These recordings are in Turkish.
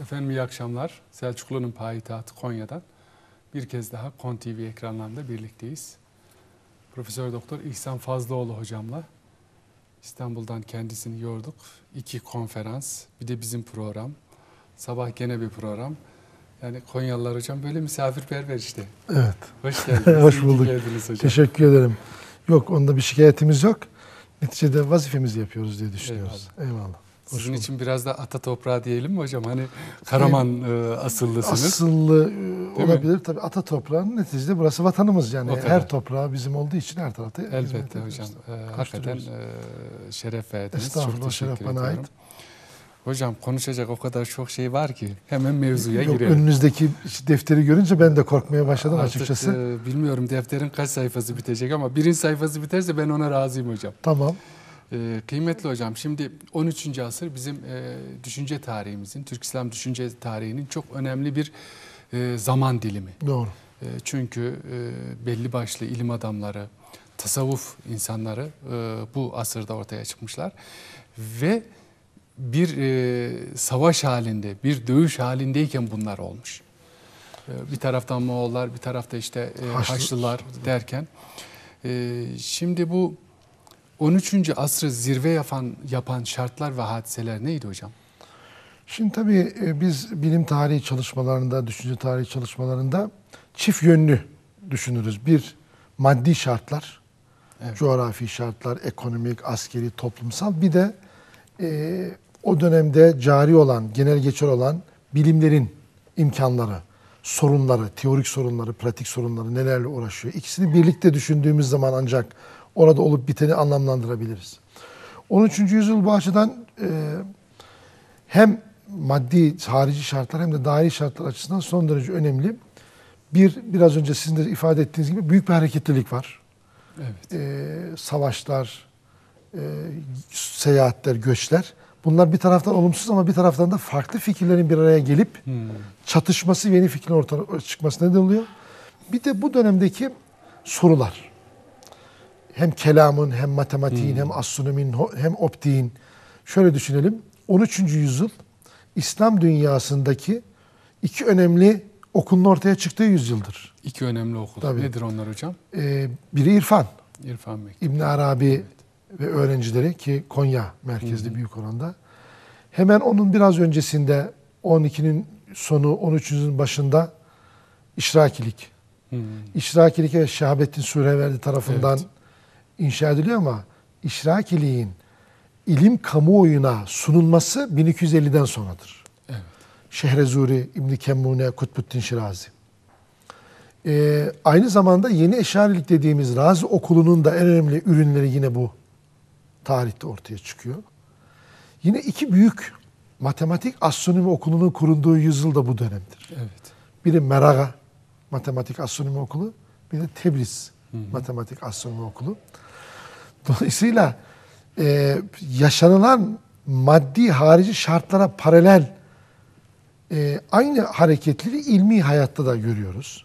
Efendim iyi akşamlar. Selçuklu'nun payitahtı Konya'dan bir kez daha Kon TV ekranlarında birlikteyiz. Profesör Doktor İhsan Fazlıoğlu hocamla İstanbul'dan kendisini yorduk. İki konferans, bir de bizim program. Sabah gene bir program. Yani Konyalılar hocam böyle misafirperver işte. Evet. Hoş geldiniz. Hoş bulduk. geldiniz hocam. Teşekkür ederim. Yok onda bir şikayetimiz yok. Neticede vazifemizi yapıyoruz diye düşünüyoruz. Eyvallah. Hoş Sizin için biraz da ata toprağı diyelim mi hocam? Hani Karaman e, asıllısınız. Asıllı e, mi? olabilir tabii ata toprağının neticede burası vatanımız yani. Her toprağı bizim olduğu için her tarafta Elbette hocam. Ee, hakikaten e, şeref verdiniz. Estağfurullah, Çok şeref bana ediyorum. ait. Hocam konuşacak o kadar çok şey var ki hemen mevzuya Yok, girelim. önünüzdeki defteri görünce ben de korkmaya başladım Artık, açıkçası. e, bilmiyorum defterin kaç sayfası bitecek ama birinci sayfası biterse ben ona razıyım hocam. Tamam. Ee, kıymetli hocam şimdi 13. asır bizim e, düşünce tarihimizin, Türk İslam düşünce tarihinin çok önemli bir e, zaman dilimi. Doğru. E, Çünkü e, belli başlı ilim adamları, tasavvuf insanları e, bu asırda ortaya çıkmışlar. Ve bir e, savaş halinde, bir dövüş halindeyken bunlar olmuş. E, Bir taraftan Moğollar, bir tarafta işte e, Haçlı- Haçlılar derken. e, Şimdi bu 13. asrı zirve yapan, yapan şartlar ve hadiseler neydi hocam? Şimdi tabii e, biz bilim tarihi çalışmalarında, düşünce tarihi çalışmalarında çift yönlü düşünürüz. Bir, maddi şartlar, Evet. coğrafi şartlar, ekonomik, askeri, toplumsal. Bir de e, o dönemde cari olan, genel geçer olan bilimlerin imkanları, sorunları, teorik sorunları, pratik sorunları nelerle uğraşıyor. İkisini birlikte düşündüğümüz zaman ancak orada olup biteni anlamlandırabiliriz. 13. yüzyıl bu açıdan e, hem maddi harici şartlar hem de dahili şartlar açısından son derece önemli. Bir, biraz önce sizin de ifade ettiğiniz gibi büyük bir hareketlilik var. Evet. Ee, savaşlar, e, seyahatler, göçler. Bunlar bir taraftan olumsuz ama bir taraftan da farklı fikirlerin bir araya gelip Hmm. çatışması yeni fikrin ortaya çıkması neden oluyor. Bir de bu dönemdeki sorular. Hem kelamın, hem matematiğin, hem astronominin, ho- hem optiğin. Şöyle düşünelim. 13. yüzyıl İslam dünyasındaki iki önemli okulun ortaya çıktığı yüzyıldır. İki önemli okul. Tabii. Nedir onlar hocam? Ee, biri İrfan, İrfan Mektebi. İbn Arabi ve öğrencileri ki Konya merkezli büyük oranda. Hemen onun biraz öncesinde 12'nin sonu 13'ünün başında İşrakilik. Hmm. İşrakilik ve Şahabettin Sureverdi tarafından Evet. İnşa ediliyor ama İşrakiliğin ilim kamuoyuna sunulması 1250'den sonradır. Evet. Şehrezuri, İbn Kemmune, Kutbuddin Şirazi. Ee, aynı zamanda yeni eşarilik dediğimiz Razi okulunun da en önemli ürünleri yine bu tarihte ortaya çıkıyor. Yine iki büyük matematik astronomi okulunun kurulduğu yüzyıl da bu dönemdir. Evet. Biri Meraga Matematik Astronomi Okulu, bir de Tebriz Matematik Astronomi Okulu. Dolayısıyla e, yaşanılan maddi harici şartlara paralel e, aynı hareketleri ilmi hayatta da görüyoruz.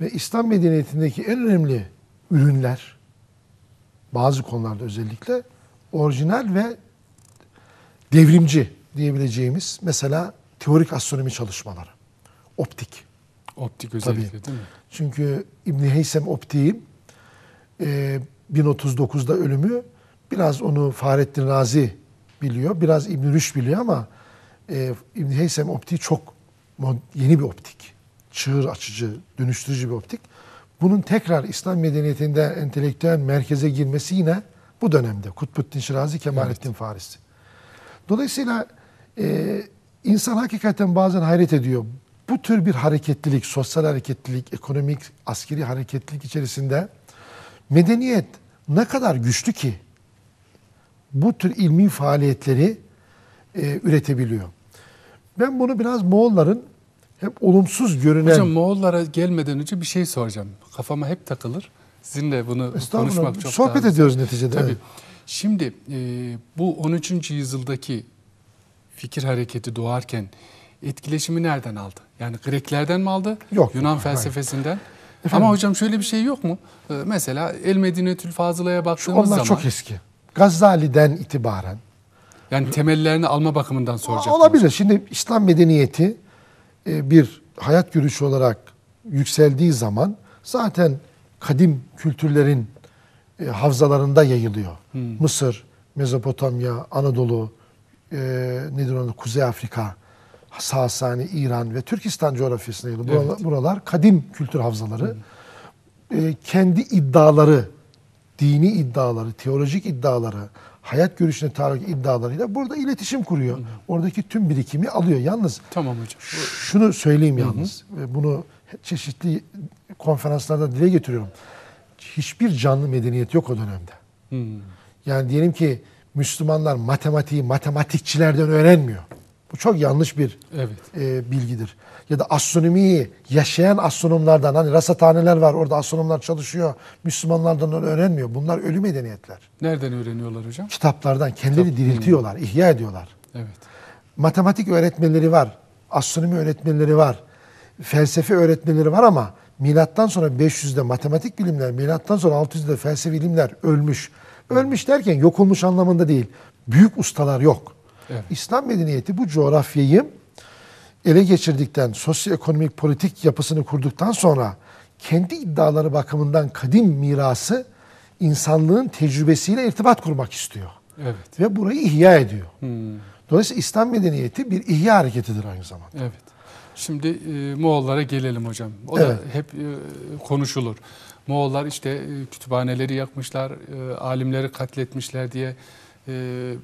Ve İslam medeniyetindeki en önemli ürünler, bazı konularda özellikle orijinal ve devrimci diyebileceğimiz mesela teorik astronomi çalışmaları, optik. Optik özellikle değil mi? Çünkü İbn Heysem optiğin e, 1039'da ölümü biraz onu Fahrettin Razi biliyor, biraz İbn Rüşd biliyor ama e, İbn Heysem optiği çok yeni bir optik. Çığır açıcı, dönüştürücü bir optik. Bunun tekrar İslam medeniyetinde entelektüel merkeze girmesi yine bu dönemde. Kutbuddin Şirazi, Kemalettin Farisi. Dolayısıyla e, insan hakikaten bazen hayret ediyor. Bu tür bir hareketlilik, sosyal hareketlilik, ekonomik, askeri hareketlilik içerisinde medeniyet ne kadar güçlü ki bu tür ilmi faaliyetleri e, üretebiliyor. Ben bunu biraz Moğolların hep olumsuz görünen... Hocam Moğollara gelmeden önce bir şey soracağım. Kafama hep takılır. Sizinle bunu konuşmak çok sohbet daha... ediyoruz neticede. Tabii. evet. Şimdi e, bu 13. yüzyıldaki fikir hareketi doğarken etkileşimi nereden aldı? Yani Greklerden mi aldı? Yok, Yunan yok, hayır. Efendim? Ama hocam şöyle bir şey yok mu? Ee, mesela El Medinetül Fazıla'ya baktığımız onlar zaman çok eski. Gazali'den itibaren Yani temellerini alma bakımından soracaktım. Olabilir. Şimdi İslam medeniyeti e, bir hayat görüşü olarak yükseldiği zaman zaten kadim kültürlerin e, havzalarında yayılıyor. Mısır, Mezopotamya, Anadolu, e, nedir onu Kuzey Afrika, Sasani, İran ve Türkistan coğrafyasında yayılıyor. Buralar, Evet. buralar kadim kültür havzaları. E, kendi iddiaları, dini iddiaları, teolojik iddiaları, hayat görüşüne taalluk iddialarıyla burada iletişim kuruyor. Oradaki tüm birikimi alıyor. Yalnız Tamam hocam. şunu söyleyeyim yalnız ve bunu çeşitli konferanslarda dile getiriyorum. Hiçbir canlı medeniyet yok o dönemde. Hmm. Yani diyelim ki Müslümanlar matematiği matematikçilerden öğrenmiyor. Bu çok yanlış bir Evet. e, bilgidir. Ya da astronomiyi yaşayan astronomlardan hani rasathaneler var orada astronomlar çalışıyor. Müslümanlardan öğrenmiyor. Bunlar ölü medeniyetler. Nereden öğreniyorlar hocam? Kitaplardan kendileri diriltiyorlar, ihya ediyorlar. Evet. matematik öğretmenleri var, astronomi öğretmenleri var, felsefe öğretmenleri var ama milattan sonra 500'de matematik bilimler, milattan sonra 600'de felsefe bilimler ölmüş. Ölmüş derken yok olmuş anlamında değil. Büyük ustalar yok. Evet. İslam medeniyeti bu coğrafyayı ele geçirdikten, sosyoekonomik politik yapısını kurduktan sonra kendi iddiaları bakımından kadim mirası insanlığın tecrübesiyle irtibat kurmak istiyor. Evet. Ve burayı ihya ediyor. Hmm. Dolayısıyla İslam medeniyeti bir ihya hareketidir aynı zamanda. Evet. Şimdi e, Moğollara gelelim hocam. O Evet. da hep e, konuşulur. Moğollar işte e, kütüphaneleri yakmışlar, e, alimleri katletmişler diye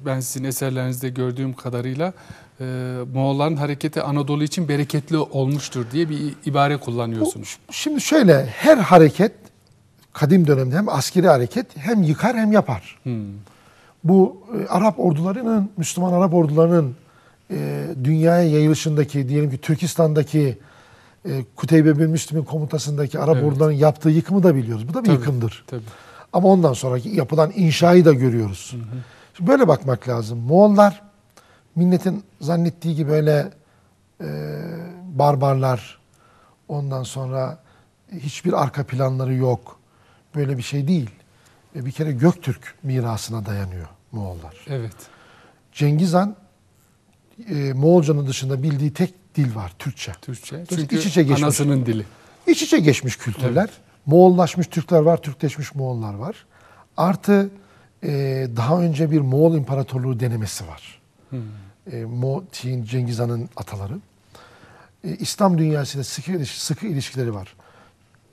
ben sizin eserlerinizde gördüğüm kadarıyla e, Moğolların hareketi Anadolu için bereketli olmuştur diye bir ibare kullanıyorsunuz. Şimdi şöyle her hareket kadim dönemde hem askeri hareket hem yıkar hem yapar. Hmm. Bu e, Arap ordularının, Müslüman Arap ordularının e, dünyaya yayılışındaki diyelim ki Türkistan'daki e, Kuteybe bin Müslüm'ün komutasındaki Arap Evet. ordularının yaptığı yıkımı da biliyoruz. Bu da bir Tabii, yıkımdır. Tabii. Ama ondan sonraki yapılan inşayı da görüyoruz. Şimdi böyle bakmak lazım. Moğollar milletin zannettiği gibi öyle e, barbarlar, ondan sonra hiçbir arka planları yok. Böyle bir şey değil. E, bir kere Göktürk mirasına dayanıyor Moğollar. Evet. Cengiz Han e, Moğolcanın dışında bildiği tek dil var Türkçe. Türkçe. Çünkü iç içe geçmiş. anasının dili. İç içe geçmiş kültürler. Moğollaşmış Türkler var, Türkleşmiş Moğollar var. Artı e, daha önce bir Moğol İmparatorluğu denemesi var. Hmm. E, Mo, Çin, Cengiz Han'ın ataları. E, İslam dünyasıyla sıkı, sıkı ilişkileri var.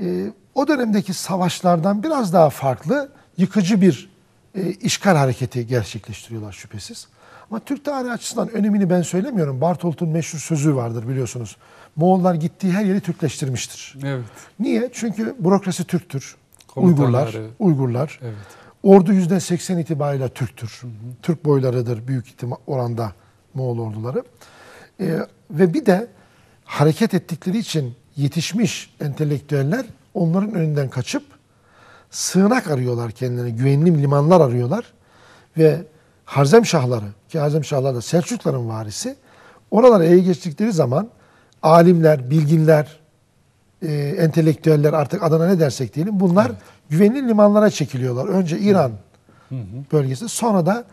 E, o dönemdeki savaşlardan biraz daha farklı, yıkıcı bir e, işgal hareketi gerçekleştiriyorlar şüphesiz. Ama Türk tarihi açısından önemini ben söylemiyorum. Bartolt'un meşhur sözü vardır biliyorsunuz. Moğollar gittiği her yeri Türkleştirmiştir. Evet. Niye? Çünkü bürokrasi Türktür. Uygurlar, Uygurlar. Evet. Ordu yüzde 80 itibariyle Türktür. Türk boylarıdır büyük oranda Moğol orduları. Ee, ve bir de hareket ettikleri için yetişmiş entelektüeller onların önünden kaçıp sığınak arıyorlar kendilerine. Güvenli limanlar arıyorlar. Ve Harzemşahları ki Harzemşahlar da Selçukların varisi oralara ele geçtikleri zaman alimler, bilginler, e, entelektüeller artık adına ne dersek diyelim bunlar güvenli limanlara çekiliyorlar. Önce İran bölgesi sonra da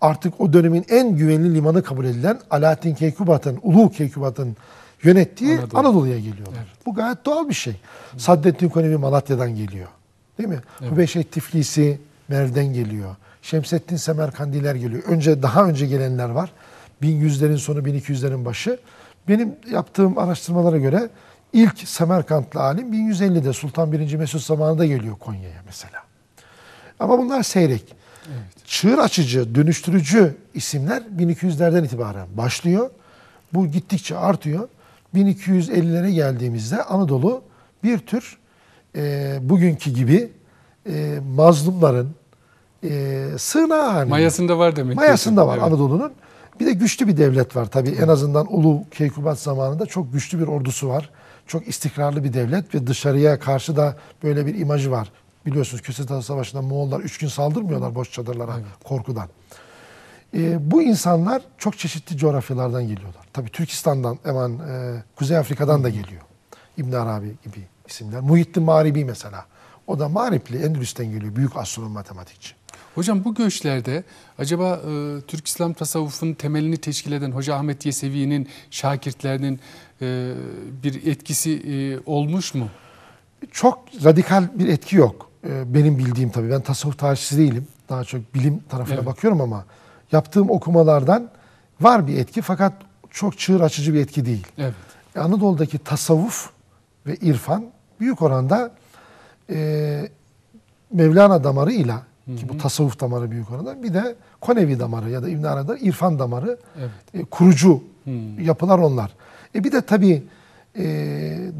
artık o dönemin en güvenli limanı kabul edilen Alaaddin Keykubat'ın, Ulu Keykubat'ın yönettiği Anadolu. Anadolu'ya geliyorlar. Bu gayet doğal bir şey. Saddettin Konevi Malatya'dan geliyor. Değil mi? Bu Beşet Tiflisi Merv'den geliyor. Şemsettin Semerkandiler geliyor. Önce daha önce gelenler var. 1100'lerin sonu 1200'lerin başı. Benim yaptığım araştırmalara göre ilk Semerkantlı alim 1150'de Sultan 1. Mesut zamanında geliyor Konya'ya mesela. Ama bunlar seyrek. Çığır açıcı, dönüştürücü isimler 1200'lerden itibaren başlıyor. Bu gittikçe artıyor. 1250'lere geldiğimizde Anadolu bir tür e, bugünkü gibi e, mazlumların e, sığınağı haline. Mayasında var demek. Mayasında var Evet. Anadolu'nun. Bir de güçlü bir devlet var tabii. En azından Ulu Keykubat zamanında çok güçlü bir ordusu var. Çok istikrarlı bir devlet ve dışarıya karşı da böyle bir imajı var. Biliyorsunuz Köse Savaşı'nda Moğollar üç gün saldırmıyorlar boş çadırlara korkudan. Ee, bu insanlar çok çeşitli coğrafyalardan geliyorlar. Tabii Türkistan'dan, hemen e, Kuzey Afrika'dan da geliyor. İbn Arabi gibi isimler. Muhittin Maribi mesela. O da Maripli, Endülüs'ten geliyor. Büyük astronom matematikçi. Hocam bu göçlerde acaba e, Türk İslam tasavvufunun temelini teşkil eden Hoca Ahmet Yesevi'nin şakirtlerinin e, bir etkisi e, olmuş mu? Çok radikal bir etki yok. Ee, benim bildiğim tabii. Ben tasavvuf tarihçisi değilim. Daha çok bilim tarafına Evet. bakıyorum ama yaptığım okumalardan var bir etki fakat çok çığır açıcı bir etki değil. Evet. Anadolu'daki tasavvuf ve irfan büyük oranda e, Mevlana damarıyla ki bu tasavvuf damarı büyük oranda bir de Konevi damarı ya da İbn Arabi damarı, irfan damarı Evet. e, kurucu Hmm. yapılar onlar. E bir de tabii e,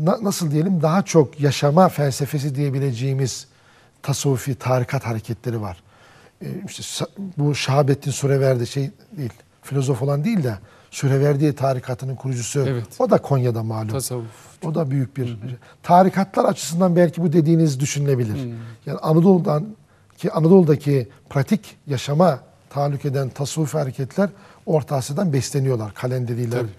na- nasıl diyelim daha çok yaşama felsefesi diyebileceğimiz tasavvufi tarikat hareketleri var. E, işte bu Şahabettin Sureverdi şey değil, filozof olan değil de Sureverdi tarikatının kurucusu. Evet. O da Konya'da malum. Tasavvuf. O da büyük bir tarikatlar açısından belki bu dediğiniz düşünülebilir. Hmm. Yani Anadolu'dan ki Anadolu'daki pratik yaşama tahallük eden tasavvufi hareketler Orta Asya'dan besleniyorlar. Kalenderiler, Tabii.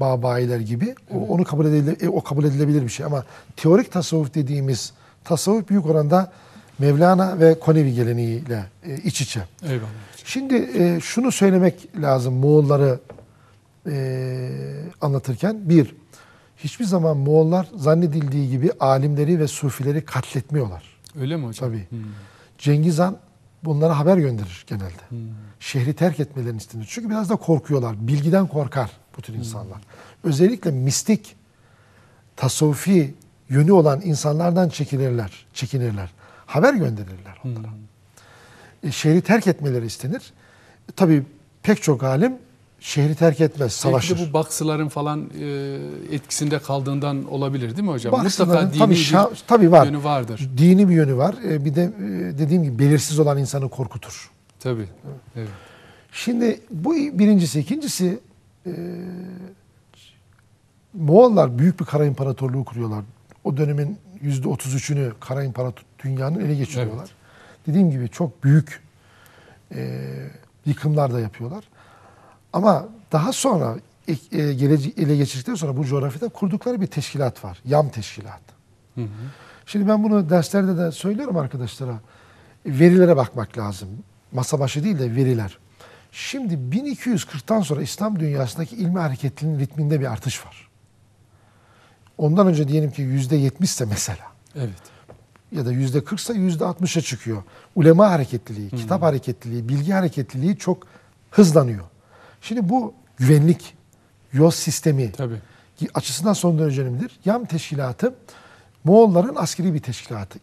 Babayiler gibi. O, onu kabul edile, e, o kabul edilebilir bir şey ama teorik tasavvuf dediğimiz tasavvuf büyük oranda Mevlana ve Konevi geleneğiyle e, iç içe. Eyvallah. Şimdi e, şunu söylemek lazım Moğolları e, anlatırken. Bir, hiçbir zaman Moğollar zannedildiği gibi alimleri ve sufileri katletmiyorlar. Öyle mi hocam? Tabii. Hmm. Cengiz Han bunlara haber gönderir genelde. Hmm. Şehri terk etmelerini istenir. Çünkü biraz da korkuyorlar. Bilgiden korkar bu tür insanlar. Özellikle mistik, tasavvufi yönü olan insanlardan çekinirler. çekinirler. Haber gönderirler onlara. E, şehri terk etmeleri istenir. E, tabii pek çok alim şehri terk etmez, savaşır. Belki bu baksıların falan e, etkisinde kaldığından olabilir değil mi hocam? Baksıların Mutlaka dini tabii, bir şa- tabii var. yönü vardır. Dini bir yönü var. E, bir de e, dediğim gibi belirsiz olan insanı korkutur. Tabii. Evet. Şimdi bu birincisi. ikincisi e, Moğollar büyük bir kara imparatorluğu kuruyorlar. O dönemin yüzde otuz üçünü kara imparator dünyanın ele geçiriyorlar. Dediğim gibi çok büyük e, yıkımlar da yapıyorlar. Ama daha sonra e, e, gelece- ele geçirdikten sonra bu coğrafyada kurdukları bir teşkilat var. Yam teşkilat. Hı hı. Şimdi ben bunu derslerde de söylüyorum arkadaşlara. Verilere bakmak lazım. Masa başı değil de veriler. Şimdi 1240'tan sonra İslam dünyasındaki ilmi hareketliliğin ritminde bir artış var. Ondan önce diyelim ki yüzde yetmişse mesela Evet. ya da yüzde kırksa yüzde altmışa çıkıyor. Ulema hareketliliği, kitap hareketliliği, bilgi hareketliliği çok hızlanıyor. Şimdi bu güvenlik, yol sistemi, Tabii. açısından son derece önemlidir. YAM teşkilatı Moğolların askeri bir teşkilatı.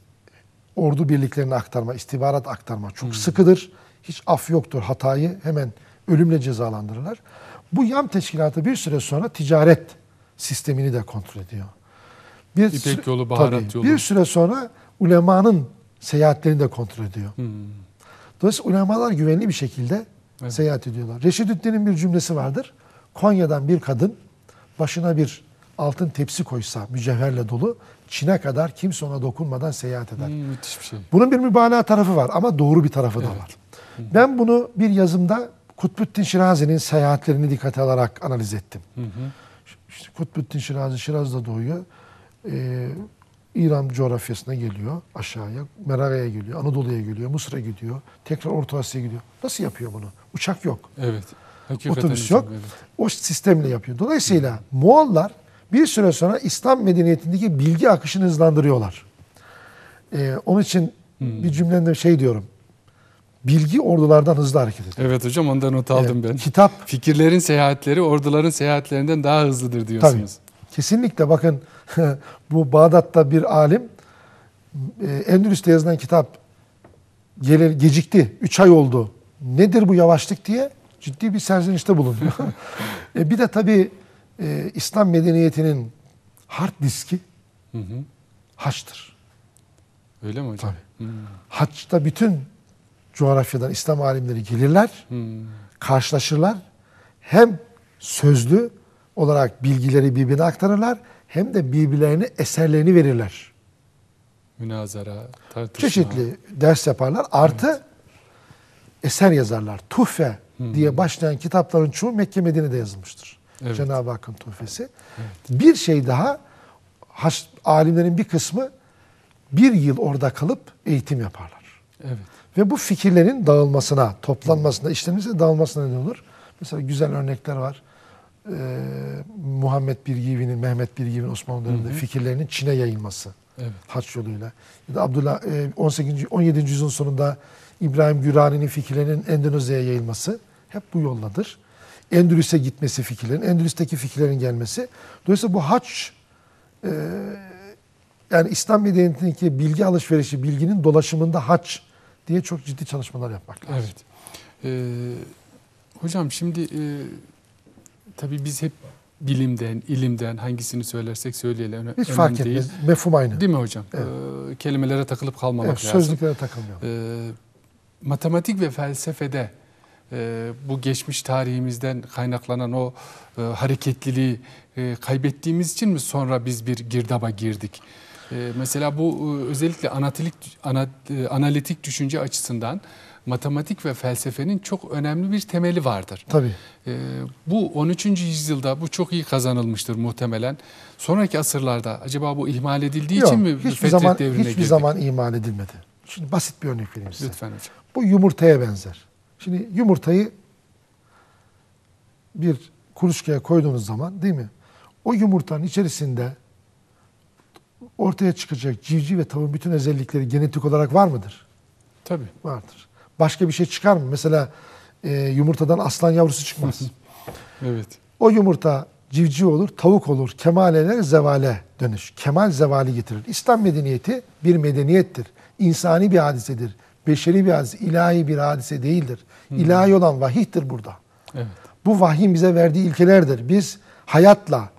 Ordu birliklerine aktarma, istihbarat aktarma çok sıkıdır. Hiç af yoktur. Hatayı hemen ölümle cezalandırırlar. Bu YAM teşkilatı bir süre sonra ticaret sistemini de kontrol ediyor. Bir İpek süre- yolu, baharat tabii, yolu. Bir süre sonra ulemanın seyahatlerini de kontrol ediyor. Hmm. Dolayısıyla ulemalar güvenli bir şekilde Evet. seyahat ediyorlar. Reşidüddin'in bir cümlesi vardır. Konya'dan bir kadın başına bir altın tepsi koysa mücevherle dolu Çin'e kadar kimse ona dokunmadan seyahat eder. Hmm, müthiş bir şey. Bunun bir mübalağa tarafı var ama doğru bir tarafı da Evet. var. Ben bunu bir yazımda Kutbuddin Şirazi'nin seyahatlerini dikkate alarak analiz ettim. Hı hı. İşte Kutbuddin Şirazi Şiraz'da doğuyor. Ee, İran coğrafyasına geliyor aşağıya. Meraga'ya geliyor. Anadolu'ya geliyor. Mısır'a gidiyor. Tekrar Orta Asya'ya gidiyor. Nasıl yapıyor bunu? Uçak yok. Evet. Hakikaten Otobüs yok. Evet. O sistemle yapıyor. Dolayısıyla Moğollar bir süre sonra İslam medeniyetindeki bilgi akışını hızlandırıyorlar. Ee, onun için Hmm. bir cümlemde şey diyorum. Bilgi ordulardan hızlı hareket ediyor. Evet hocam ondan not aldım Evet, ben. Kitap Fikirlerin seyahatleri orduların seyahatlerinden daha hızlıdır diyorsunuz. Kesinlikle bakın bu Bağdat'ta bir alim e, Endülüs'te yazılan kitap gele, gecikti. 3 ay oldu. Nedir bu yavaşlık diye ciddi bir serzenişte bulunuyor. e, bir de tabii e, İslam medeniyetinin hard diski Hı hı. Haç'tır. Öyle mi hocam? Hmm. Haç'ta bütün coğrafyadan İslam alimleri gelirler, Hmm. karşılaşırlar. Hem sözlü olarak bilgileri birbirine aktarırlar hem de birbirlerine eserlerini verirler. Münazara, tartışma. Çeşitli ders yaparlar. Artı eser yazarlar. Tuhfe diye başlayan kitapların çoğu Mekke Medine'de yazılmıştır. Evet. Cenab-ı Hakk'ın tuhfesi. Bir şey daha Haç, alimlerin bir kısmı bir yıl orada kalıp eğitim yaparlar. Evet. Ve bu fikirlerin dağılmasına, toplanmasına, işlenmesine dağılmasına neden olur. Mesela güzel örnekler var. Ee, Muhammed Birgivi'nin, Mehmet Birgivi'nin Osmanlı döneminde Hı hı. fikirlerinin Çin'e yayılması. Evet. Haç yoluyla. Ya da Abdullah e, 18. 17. yüzyılın sonunda İbrahim Gürani'nin fikirlerinin Endonezya'ya yayılması hep bu yolladır. Endülüs'e gitmesi fikirlerin, Endülüs'teki fikirlerin gelmesi. Dolayısıyla bu haç e, yani İslam medeniyetindeki bilgi alışverişi, bilginin dolaşımında haç diye çok ciddi çalışmalar yapmak lazım. Evet. Ee, hocam şimdi e, tabii biz hep bilimden, ilimden hangisini söylersek söyleyelim. Hiç önemli fark değil. etmez. Mefhum aynı. Değil mi hocam? Evet. Ee, kelimelere takılıp kalmamak Evet, lazım. sözlüklere takılmayalım. Ee, matematik ve felsefede e, bu geçmiş tarihimizden kaynaklanan o e, hareketliliği e, kaybettiğimiz için mi sonra biz bir girdaba girdik? E, mesela bu e, özellikle analitik, ana, e, analitik düşünce açısından matematik ve felsefenin çok önemli bir temeli vardır. Tabii. E, bu 13. yüzyılda bu çok iyi kazanılmıştır muhtemelen. Sonraki asırlarda acaba bu ihmal edildiği Yok, için mi hiçbir zaman devrine hiçbir girdik? zaman imal edilmedi. Şimdi basit bir örnek vereyim size. Lütfen hocam. Bu yumurtaya benzer. Şimdi yumurtayı bir kuluçkaya koyduğunuz zaman değil mi? O yumurtanın içerisinde ortaya çıkacak civciv ve tavuğun bütün özellikleri genetik olarak var mıdır? Tabii. Vardır. Başka bir şey çıkar mı? Mesela e, yumurtadan aslan yavrusu çıkmaz. Evet. o yumurta civciv olur, tavuk olur. Kemaleler zevale dönüş. Kemal zevali getirir. İslam medeniyeti bir medeniyettir. İnsani bir hadisedir. Beşeri bir hadise, ilahi bir hadise değildir. İlahi olan vahiydir burada. Evet. Bu vahyin bize verdiği ilkelerdir. Biz hayatla,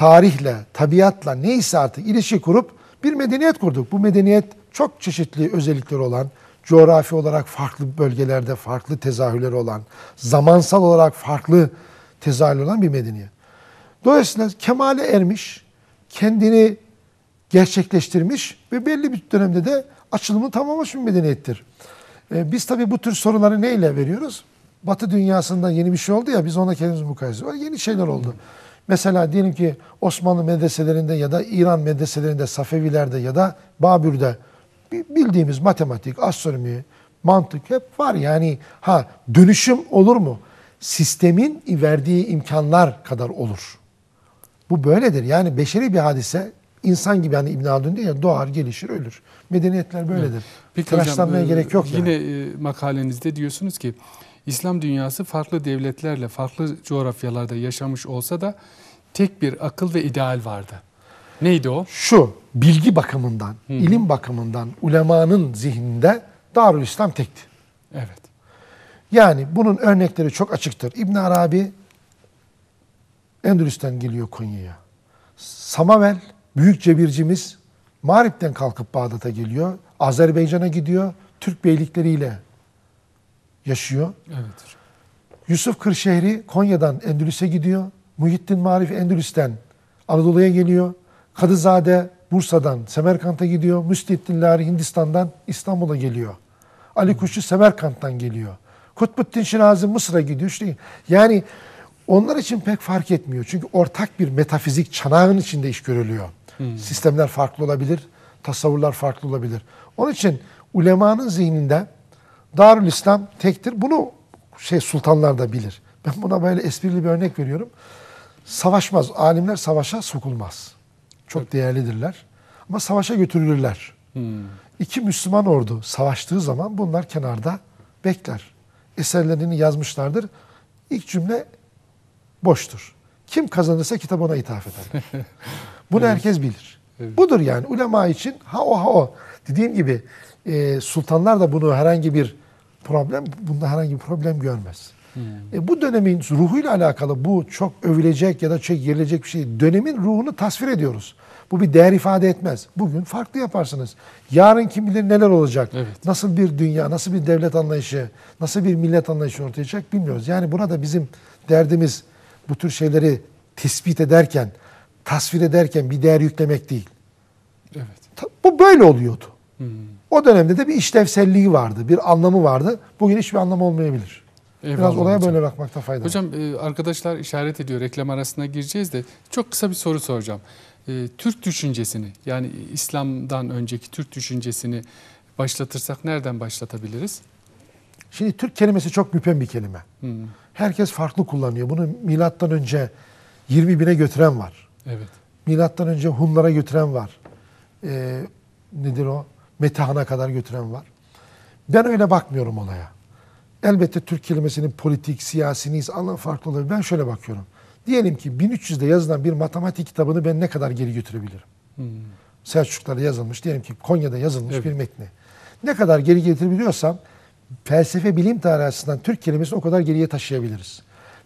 tarihle, tabiatla neyse artık ilişki kurup bir medeniyet kurduk. Bu medeniyet çok çeşitli özellikleri olan, coğrafi olarak farklı bölgelerde farklı tezahürleri olan, zamansal olarak farklı tezahürleri olan bir medeniyet. Dolayısıyla kemale ermiş, kendini gerçekleştirmiş ve belli bir dönemde de açılımını tamamlamış bir medeniyettir. Ee, biz tabii bu tür soruları neyle veriyoruz? Batı dünyasında yeni bir şey oldu ya biz ona kendimiz mukayese var. Yeni şeyler oldu. Mesela diyelim ki Osmanlı medreselerinde ya da İran medreselerinde, Safevilerde ya da Babür'de bi- bildiğimiz matematik, astronomi, mantık hep var. Yani ha dönüşüm olur mu? Sistemin verdiği imkanlar kadar olur. Bu böyledir. Yani beşeri bir hadise insan gibi hani İbn Haldun diyor ya doğar, gelişir, ölür. Medeniyetler böyledir. Peki Tıraşlanmaya hocam, e, gerek yok Yine yani. e, makalenizde diyorsunuz ki İslam dünyası farklı devletlerle farklı coğrafyalarda yaşamış olsa da tek bir akıl ve ideal vardı. Neydi o? Şu bilgi bakımından, ilim bakımından ulemanın zihninde Darül İslam tekti. Evet. Yani bunun örnekleri çok açıktır. İbn Arabi Endülüs'ten geliyor Konya'ya. Samavel büyük cebircimiz Mağrip'ten kalkıp Bağdat'a geliyor. Azerbaycan'a gidiyor. Türk beylikleriyle yaşıyor. Evet. Yusuf Kırşehri Konya'dan Endülüs'e gidiyor. Muhittin Marif Endülüs'ten Anadolu'ya geliyor. Kadızade Bursa'dan Semerkant'a gidiyor. Müstihittin Lari Hindistan'dan İstanbul'a geliyor. Ali Kuşçu Semerkant'tan geliyor. Kutbuddin Şirazi Mısır'a gidiyor. İşte yani onlar için pek fark etmiyor. Çünkü ortak bir metafizik çanağın içinde iş görülüyor. Sistemler farklı olabilir, tasavvurlar farklı olabilir. Onun için ulemanın zihninde Darül İslam tektir. Bunu şey sultanlar da bilir. Ben buna böyle esprili bir örnek veriyorum. Savaşmaz. Alimler savaşa sokulmaz. Çok değerlidirler. Ama savaşa götürülürler. Hmm. İki Müslüman ordu savaştığı zaman bunlar kenarda bekler. Eserlerini yazmışlardır. İlk cümle boştur. Kim kazanırsa kitap ona ithaf eder. Bunu herkes bilir. Evet. Budur yani ulema için ha o ha o. Dediğim gibi e, sultanlar da bunu herhangi bir problem, bunda herhangi bir problem görmez. E, bu dönemin ruhuyla alakalı bu çok övülecek ya da çok yerilecek bir şey. Dönemin ruhunu tasvir ediyoruz. Bu bir değer ifade etmez. Bugün farklı yaparsınız. Yarın kim bilir neler olacak. Evet. Nasıl bir dünya, nasıl bir devlet anlayışı, nasıl bir millet anlayışı ortaya çıkacak bilmiyoruz. Yani burada bizim derdimiz bu tür şeyleri tespit ederken, tasvir ederken bir değer yüklemek değil. Evet. Bu böyle oluyordu. Hmm. O dönemde de bir işlevselliği vardı, bir anlamı vardı. Bugün hiçbir anlamı olmayabilir. Biraz Eyvallah olaya hocam. böyle bakmakta fayda var. Hocam e, arkadaşlar işaret ediyor reklam arasına gireceğiz de çok kısa bir soru soracağım. E, Türk düşüncesini yani İslam'dan önceki Türk düşüncesini başlatırsak nereden başlatabiliriz? Şimdi Türk kelimesi çok müpem bir kelime. Hmm, Herkes farklı kullanıyor. Bunu milattan önce 20 bine götüren var. evet. Milattan önce Hunlara götüren var. Ee, nedir o? Metehan'a kadar götüren var. Ben öyle bakmıyorum olaya. Elbette Türk kelimesinin politik, siyasi, neyse anlamı farklı olabilir. Ben şöyle bakıyorum. Diyelim ki 1300'de yazılan bir matematik kitabını ben ne kadar geri götürebilirim? Hmm, Selçuklularda yazılmış, diyelim ki Konya'da yazılmış Evet. bir metni. Ne kadar geri getirebiliyorsam felsefe bilim tarihi açısından Türk kelimesini o kadar geriye taşıyabiliriz.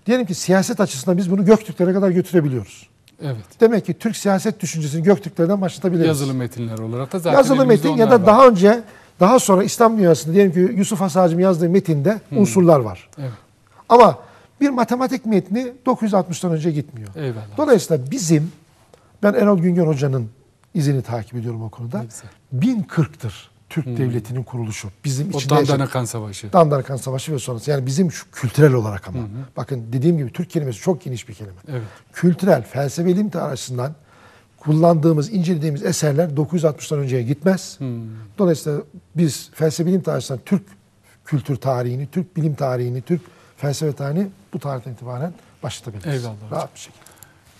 Diyelim ki siyaset açısından biz bunu Göktürklere kadar götürebiliyoruz. Evet. Demek ki Türk siyaset düşüncesini Göktürklerden başlatabiliriz. Yazılı metinler olarak da zaten Yazılı metin ya da var. daha önce daha sonra İslam dünyasında diyelim ki Yusuf Asacım yazdığı metinde unsurlar var. Evet. Ama bir matematik metni 960'tan önce gitmiyor. Eyvallah. Dolayısıyla bizim ben Erol Güngör Hoca'nın izini takip ediyorum o konuda. Ne güzel. 1040'tır Türk devletinin kuruluşu. Bizim O. Dandanakan Savaşı. Dandanakan Savaşı ve sonrası. Yani bizim şu kültürel olarak ama. Bakın dediğim gibi Türk kelimesi çok geniş bir kelime. Evet. Kültürel, felsefe ilim açısından kullandığımız, incelediğimiz eserler 960'tan önceye gitmez. Hmm. Dolayısıyla biz felsefe bilim tarihi açısından Türk kültür tarihini, Türk bilim tarihini, Türk felsefe tarihini bu tarihten itibaren başlatabiliriz. Eyvallah hocam. Rahat bir şekilde.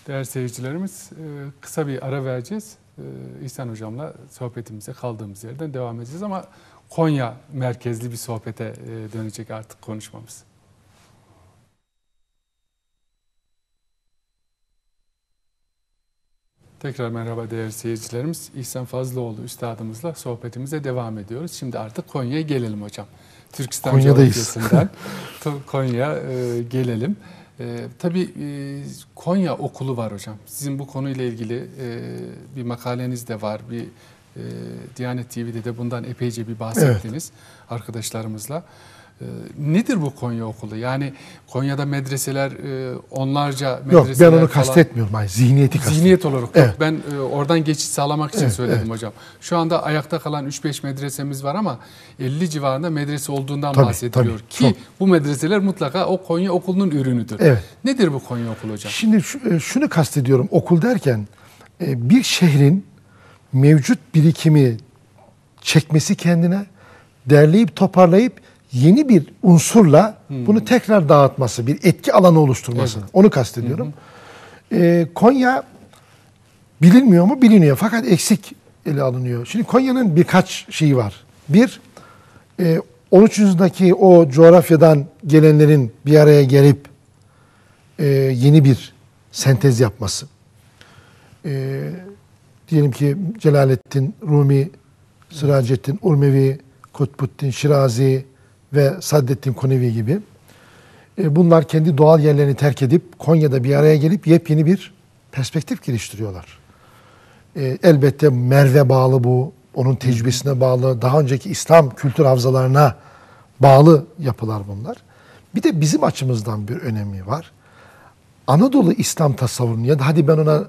Değerli seyircilerimiz e, kısa bir ara vereceğiz. E, İhsan Hocam'la sohbetimize kaldığımız yerden devam edeceğiz ama Konya merkezli bir sohbete e, dönecek artık konuşmamız. Tekrar merhaba değerli seyircilerimiz. İhsan Fazlıoğlu üstadımızla sohbetimize devam ediyoruz. Şimdi artık Konya'ya gelelim hocam. Türkistan Konya'dayız. Konya e, gelelim. E, tabii e, Konya okulu var hocam. Sizin bu konuyla ilgili e, bir makaleniz de var. Bir e, Diyanet TV'de de bundan epeyce bir bahsettiniz arkadaşlarımızla. E, nedir bu Konya okulu? Yani Konya'da medreseler e, onlarca Yok medreseler ben onu falan- kastetmiyorum. Hayır, zihniyeti kastetmiyorum. Zihniyet olarak. Evet. Yok, ben e, oradan geçiş sağlamak için Evet, söyledim evet. hocam. Şu anda ayakta kalan 3-5 medresemiz var ama 50 civarında medrese olduğundan Tabii, bahsediliyor. tabii, Ki çok. bu medreseler mutlaka o Konya okulunun ürünüdür. Evet. Nedir bu Konya okulu hocam? Şimdi e, şunu kastediyorum okul derken bir şehrin mevcut birikimi çekmesi kendine derleyip toparlayıp yeni bir unsurla bunu tekrar dağıtması, bir etki alanı oluşturması. Evet. Onu kastediyorum. E, Konya bilinmiyor mu? Biliniyor. Fakat eksik ele alınıyor. Şimdi Konya'nın birkaç şeyi var. Bir, e, 13. yüzyıldaki o coğrafyadan gelenlerin bir araya gelip e, yeni bir sentez yapması. E, diyelim ki Celaleddin Rumi, Sıracettin Urmevi, Kutbuddin Şirazi ve Saddettin Konevi gibi. E, bunlar kendi doğal yerlerini terk edip Konya'da bir araya gelip yepyeni bir perspektif geliştiriyorlar. E, elbette Merve bağlı bu, onun tecrübesine bağlı, daha önceki İslam kültür havzalarına bağlı yapılar bunlar. Bir de bizim açımızdan bir önemi var. Anadolu İslam tasavvurunun ya da hadi ben ona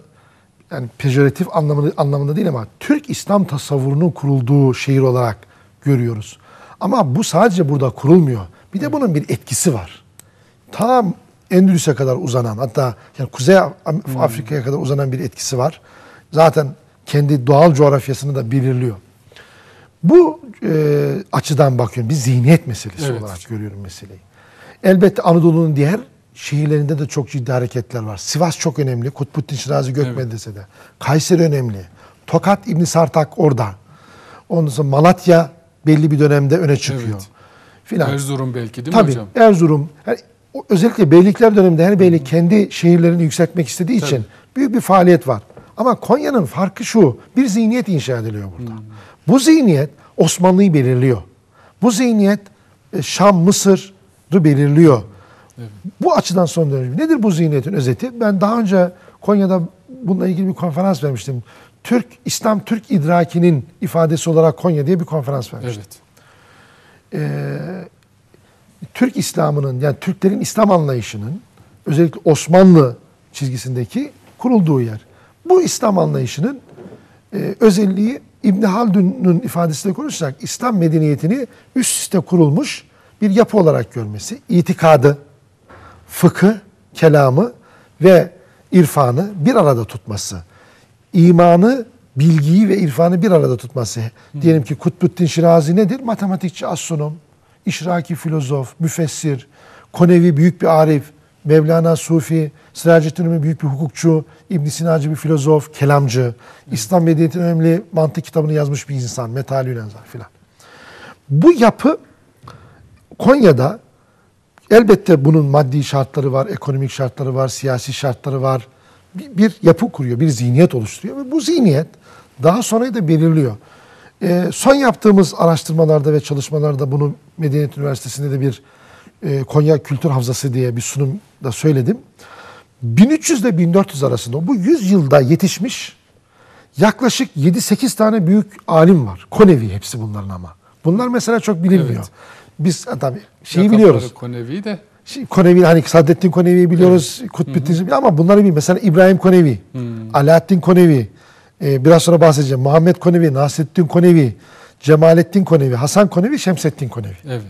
yani pejoratif anlamında, anlamında değil ama Türk İslam tasavvurunun kurulduğu şehir olarak görüyoruz. Ama bu sadece burada kurulmuyor. Bir de bunun bir etkisi var. Tam Endülüs'e kadar uzanan hatta yani Kuzey Af- Afrika'ya kadar uzanan bir etkisi var. Zaten kendi doğal coğrafyasını da belirliyor. Bu e, açıdan bakıyorum. Bir zihniyet meselesi Evet. olarak görüyorum meseleyi. Elbette Anadolu'nun diğer şehirlerinde de çok ciddi hareketler var. Sivas çok önemli. Kutbuddin Şirazi Gök Evet. Medrese'de. Kayseri önemli. Tokat İbn Sartak orada. Ondan sonra Malatya belli bir dönemde öne çıkıyor. Evet. Filan. Erzurum belki değil mi Tabii hocam? Erzurum. Yani özellikle beylikler döneminde her beylik kendi şehirlerini yükseltmek istediği için Tabii. büyük bir faaliyet var. Ama Konya'nın farkı şu. Bir zihniyet inşa ediliyor burada. Hmm. Bu zihniyet Osmanlı'yı belirliyor. Bu zihniyet e, Şam, Mısır'ı belirliyor. Bu açıdan son derece. Nedir bu zihniyetin özeti? Ben daha önce Konya'da bununla ilgili bir konferans vermiştim. Türk, İslam Türk idrakinin ifadesi olarak Konya diye bir konferans vermiştim. Evet. Türk İslam'ının yani Türklerin İslam anlayışının özellikle Osmanlı çizgisindeki kurulduğu yer. Bu İslam anlayışının e, özelliği İbn Haldun'un ifadesiyle konuşacak İslam medeniyetini üst üste kurulmuş bir yapı olarak görmesi, itikadı, fıkı, kelamı ve irfanı bir arada tutması, imanı bilgiyi ve irfanı bir arada tutması. Diyelim ki Kutbuddin Şirazi nedir? Matematikçi, astronom, işraki filozof, müfessir, Konevi büyük bir arif, Mevlana Sufi, Sıracettin Ümü büyük bir hukukçu, İbn Sinacı bir filozof, kelamcı, İslam medeniyetinin önemli mantık kitabını yazmış bir insan, Metal Ünenzar filan. Bu yapı Konya'da elbette bunun maddi şartları var, ekonomik şartları var, siyasi şartları var. Bir, yapı kuruyor, bir zihniyet oluşturuyor ve bu zihniyet daha sonra da belirliyor. Ee, son yaptığımız araştırmalarda ve çalışmalarda bunu Medeniyet Üniversitesi'nde de bir e, Konya Kültür Havzası diye bir sunumda söyledim. 1300 ile 1400 arasında bu 100 yılda yetişmiş yaklaşık 7-8 tane büyük alim var. Konevi hepsi bunların ama. Bunlar mesela çok bilinmiyor. Evet. Biz e, tabii şeyi Lakapları biliyoruz. Konevi de Şey, Konevi hani Saadettin Konevi'yi biliyoruz, Kutbettin ama bunları bilmiyoruz. Mesela İbrahim Konevi, Alaaddin Konevi, e, biraz sonra bahsedeceğim. Muhammed Konevi, Nasreddin Konevi, Cemalettin Konevi, Hasan Konevi, Şemsettin Konevi. evet.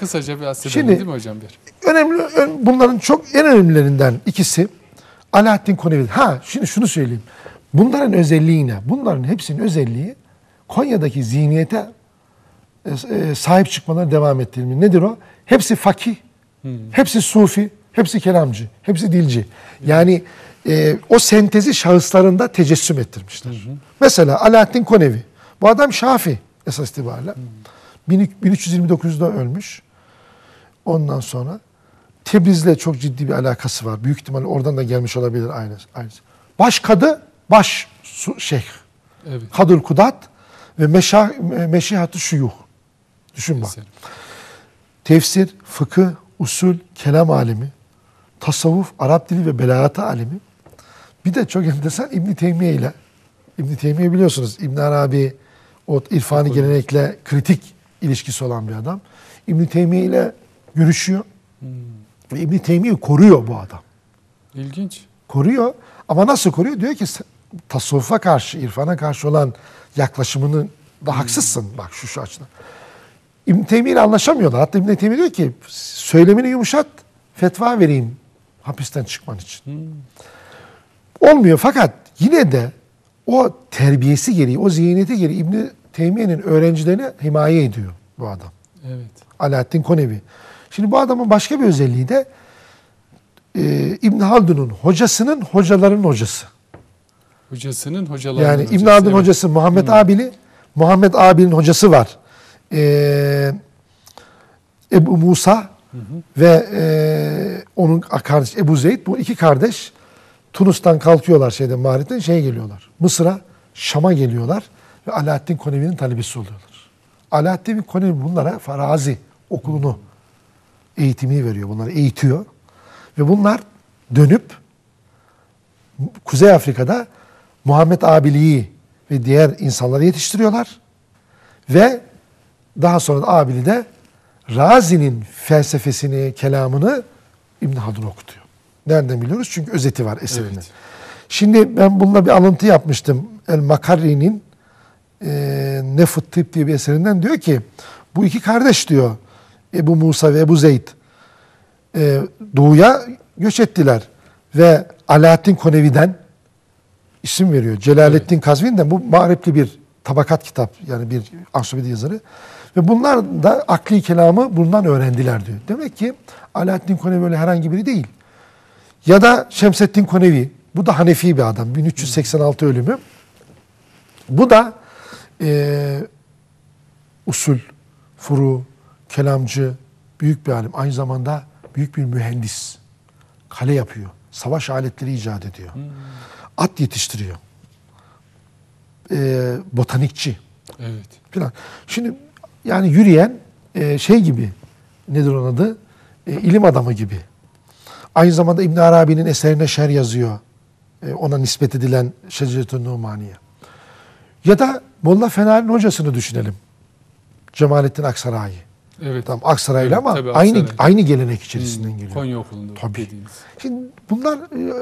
Kısaca bir bahsedelim Şimdi- değil mi hocam bir? Önemli ön- bunların çok en önemlilerinden ikisi Alaaddin Konevi. Ha şimdi şunu söyleyeyim. Bunların özelliği ne? Bunların hepsinin özelliği Konya'daki zihniyete e, e, sahip çıkmaları devam ettirmek. Nedir o? Hepsi fakih, hepsi sufi, hepsi kelamcı, hepsi dilci. Yani e, o sentezi şahıslarında tecessüm ettirmişler. Mesela Alaaddin Konevi. Bu adam Şafi esas itibariyle. 1329'da ölmüş. Ondan sonra Tebriz'le çok ciddi bir alakası var. Büyük ihtimalle oradan da gelmiş olabilir aynısı. aynısı. Baş kadı, baş şeyh. Evet. Kadül Kudat ve meşah, meşihatı şuyuh. Düşün bak. Tefsir, fıkıh, usul, kelam alimi, tasavvuf, Arap dili ve belagatı alimi. Bir de çok enteresan İbn Teymiye ile İbn Teymiye biliyorsunuz İbn Arabi o irfani gelenekle kritik ilişkisi olan bir adam. İbn Teymiye ile görüşüyor. Ve İbn Teymiye'yi koruyor bu adam. İlginç. Koruyor ama nasıl koruyor? Diyor ki tasavvufa karşı, irfana karşı olan yaklaşımını da haksızsın. Bak şu şu açıdan. İbn Teymiye ile anlaşamıyorlar. Hatta İbn Teymiye diyor ki söylemini yumuşat, fetva vereyim hapisten çıkman için. Olmuyor fakat yine de o terbiyesi gereği, o zihniyeti gereği İbn Teymiye'nin öğrencilerini himaye ediyor bu adam. Evet. Alaaddin Konevi. Şimdi bu adamın başka bir özelliği de e, İbn Haldun'un hocasının hocaların hocası. Hocasının hocalarının Yani hocası. İbn Haldun evet. hocası Muhammed Abili, Muhammed Abi'nin hocası var. E, Ebu Musa ve e, onun kardeş Ebu Zeyd. Bu iki kardeş Tunus'tan kalkıyorlar şeyden Mahrit'ten şeye geliyorlar. Mısır'a, Şam'a geliyorlar ve Alaaddin Konevi'nin talebesi oluyorlar. Alaaddin Konevi bunlara Farazi okulunu eğitimini veriyor. Bunları eğitiyor. Ve bunlar dönüp Kuzey Afrika'da Muhammed Abili'yi ve diğer insanları yetiştiriyorlar. Ve daha sonra da Abili de Razi'nin felsefesini, kelamını İbn Haldun okutuyor. Nereden biliyoruz? Çünkü özeti var eserinin. Evet. Şimdi ben bununla bir alıntı yapmıştım. El Makarri'nin e, Nefut Tip diye bir eserinden diyor ki bu iki kardeş diyor Ebu Musa ve Ebu Zeyd e, doğuya göç ettiler ve Alaaddin Konevi'den isim veriyor. Celaleddin Kazvin'den bu mağripli bir tabakat kitap yani bir Ansiklopedi yazarı. Ve bunlar da akli kelamı bundan öğrendiler diyor. Demek ki Alaaddin Konevi öyle herhangi biri değil. Ya da Şemseddin Konevi. Bu da Hanefi bir adam. 1386 ölümü. Bu da e, usul, furu, kelamcı, büyük bir alim. Aynı zamanda büyük bir mühendis. Kale yapıyor. Savaş aletleri icat ediyor. At yetiştiriyor. E, botanikçi Evet. filan. Şimdi yani yürüyen e, şey gibi nedir onun adı? E, ilim adamı gibi. Aynı zamanda İbn Arabi'nin eserine şer yazıyor. E, ona nispet edilen Şeceretün Numaniye. Ya da Molla Fener'in hocasını düşünelim. Cemalettin Aksaray. Evet. Tamam Aksaraylı Evet, ama tabii aynı Aksaray. aynı gelenek içerisinden Hmm, geliyor. Konya okulunda Tabii. dediğiniz. Şimdi bunlar e,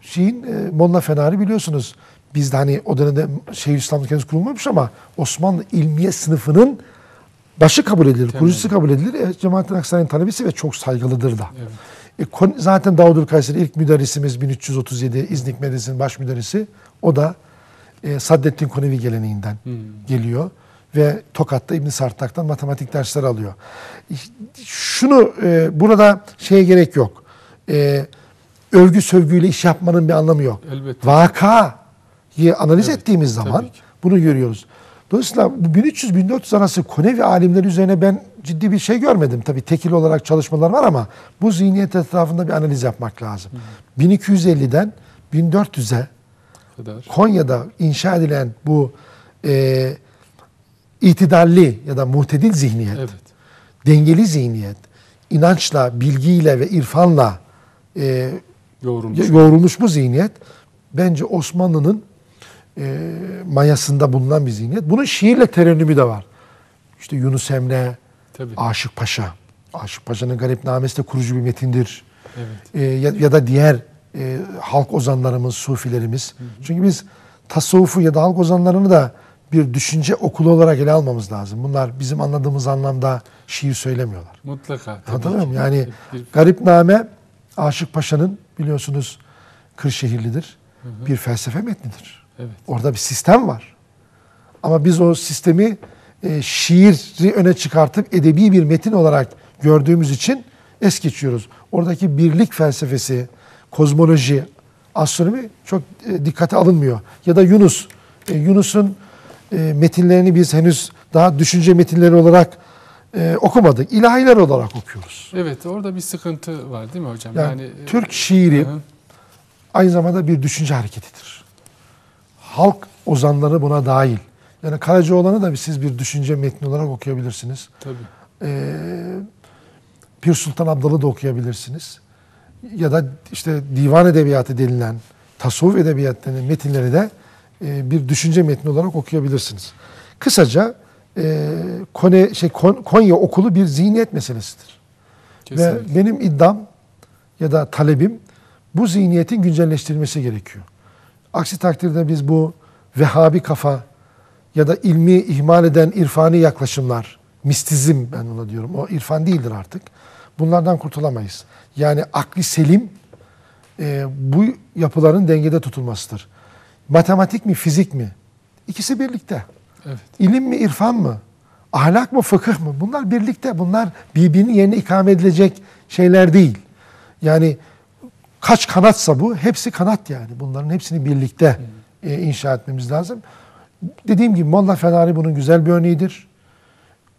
şeyin e, Molla Fenari biliyorsunuz. Biz de hani o dönemde Şeyhülislamlık henüz kurulmamış ama Osmanlı ilmiye sınıfının başı kabul edilir, kurucusu kabul edilir. E, Cemalettin Aksaray'ın talebesi ve çok saygılıdır da. Evet. E, zaten Davudül Kayseri ilk müderrisimiz 1337 İznik Medresesi'nin baş müderrisi. O da e, Saddettin Konevi geleneğinden Hmm. geliyor ve Tokat'ta İbn Sartak'tan matematik dersleri alıyor. Şunu e, burada şeye gerek yok. E, övgü sövgüyle iş yapmanın bir anlamı yok. Elbette. Vakayı analiz Evet, ettiğimiz zaman bunu görüyoruz. Dolayısıyla bu 1300-1400 arası Konevi alimleri üzerine ben ciddi bir şey görmedim. Tabii tekil olarak çalışmalar var ama bu zihniyet etrafında bir analiz yapmak lazım. 1250'den 1400'e kadar. Konya'da inşa edilen bu e, itidalli ya da muhtedil zihniyet, Evet. dengeli zihniyet, inançla, bilgiyle ve irfanla e, Yoğrulmuş. yoğrulmuş bu zihniyet bence Osmanlı'nın e, mayasında bulunan bir zihniyet. Bunun şiirle terennümü de var. İşte Yunus Emre, Tabii. Aşık Paşa. Aşık Paşa'nın Garipnamesi de kurucu bir metindir. Evet. E, ya, ya da diğer e, halk ozanlarımız, sufilerimiz. Çünkü biz tasavvufu ya da halk ozanlarını da bir düşünce okulu olarak ele almamız lazım. Bunlar bizim anladığımız anlamda şiir söylemiyorlar. Mutlaka. Anlatabiliyor muyum? Yani Bir- Garipname Aşık Paşa'nın biliyorsunuz Kırşehirlidir. Bir felsefe metnidir. Evet. Orada bir sistem var. Ama biz o sistemi e, şiiri öne çıkartıp edebi bir metin olarak gördüğümüz için es geçiyoruz. Oradaki birlik felsefesi, kozmoloji, astronomi çok e, dikkate alınmıyor. Ya da Yunus. E, Yunus'un e, metinlerini biz henüz daha düşünce metinleri olarak e, okumadık. İlahiler olarak okuyoruz. Evet orada bir sıkıntı var değil mi hocam? Yani, e, Türk şiiri hı. aynı zamanda bir düşünce hareketidir. Halk ozanları buna dahil. Yani Karacaoğlan'ı da siz bir düşünce metni olarak okuyabilirsiniz. Tabii. Ee, Pir Sultan Abdal'ı da okuyabilirsiniz. Ya da işte divan edebiyatı denilen, tasavvuf edebiyatı denilen metinleri de e, bir düşünce metni olarak okuyabilirsiniz. Kısaca e, Kone, şey, Kon- Konya okulu bir zihniyet meselesidir. Kesinlikle. Ve benim iddiam ya da talebim bu zihniyetin güncelleştirilmesi gerekiyor. Aksi takdirde biz bu Vehhabi kafa ya da ilmi ihmal eden irfani yaklaşımlar, mistizm ben ona diyorum. O irfan değildir artık. Bunlardan kurtulamayız. Yani akli selim e, bu yapıların dengede tutulmasıdır. Matematik mi, fizik mi? İkisi birlikte. Evet. İlim mi, irfan mı? Ahlak mı, fıkıh mı? Bunlar birlikte. Bunlar birbirinin yerine ikame edilecek şeyler değil. Yani kaç kanatsa bu, hepsi kanat yani. Bunların hepsini birlikte e, inşa etmemiz lazım. Dediğim gibi Molla Fenari bunun güzel bir örneğidir.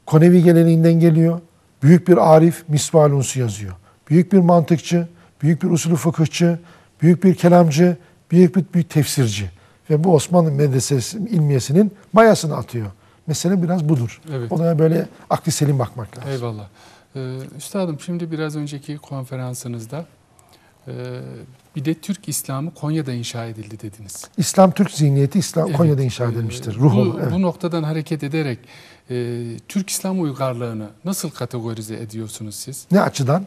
Konevi geleneğinden geliyor. Büyük bir arif Misbah Unsu yazıyor. Büyük bir mantıkçı, büyük bir usulü fıkıhçı, büyük bir kelamcı, büyük bir büyük tefsirci. Ve bu Osmanlı medresesi ilmiyesinin mayasını atıyor. Mesele biraz budur. Evet. Olaya böyle akli selim bakmak lazım. Eyvallah. Ee, üstadım şimdi biraz önceki konferansınızda e, bir de Türk İslamı Konya'da inşa edildi dediniz. İslam Türk zihniyeti İslam Evet. Konya'da inşa Ee, edilmiştir. Ruh bu, olarak, evet. bu noktadan hareket ederek e, Türk İslam uygarlığını nasıl kategorize ediyorsunuz siz? Ne açıdan?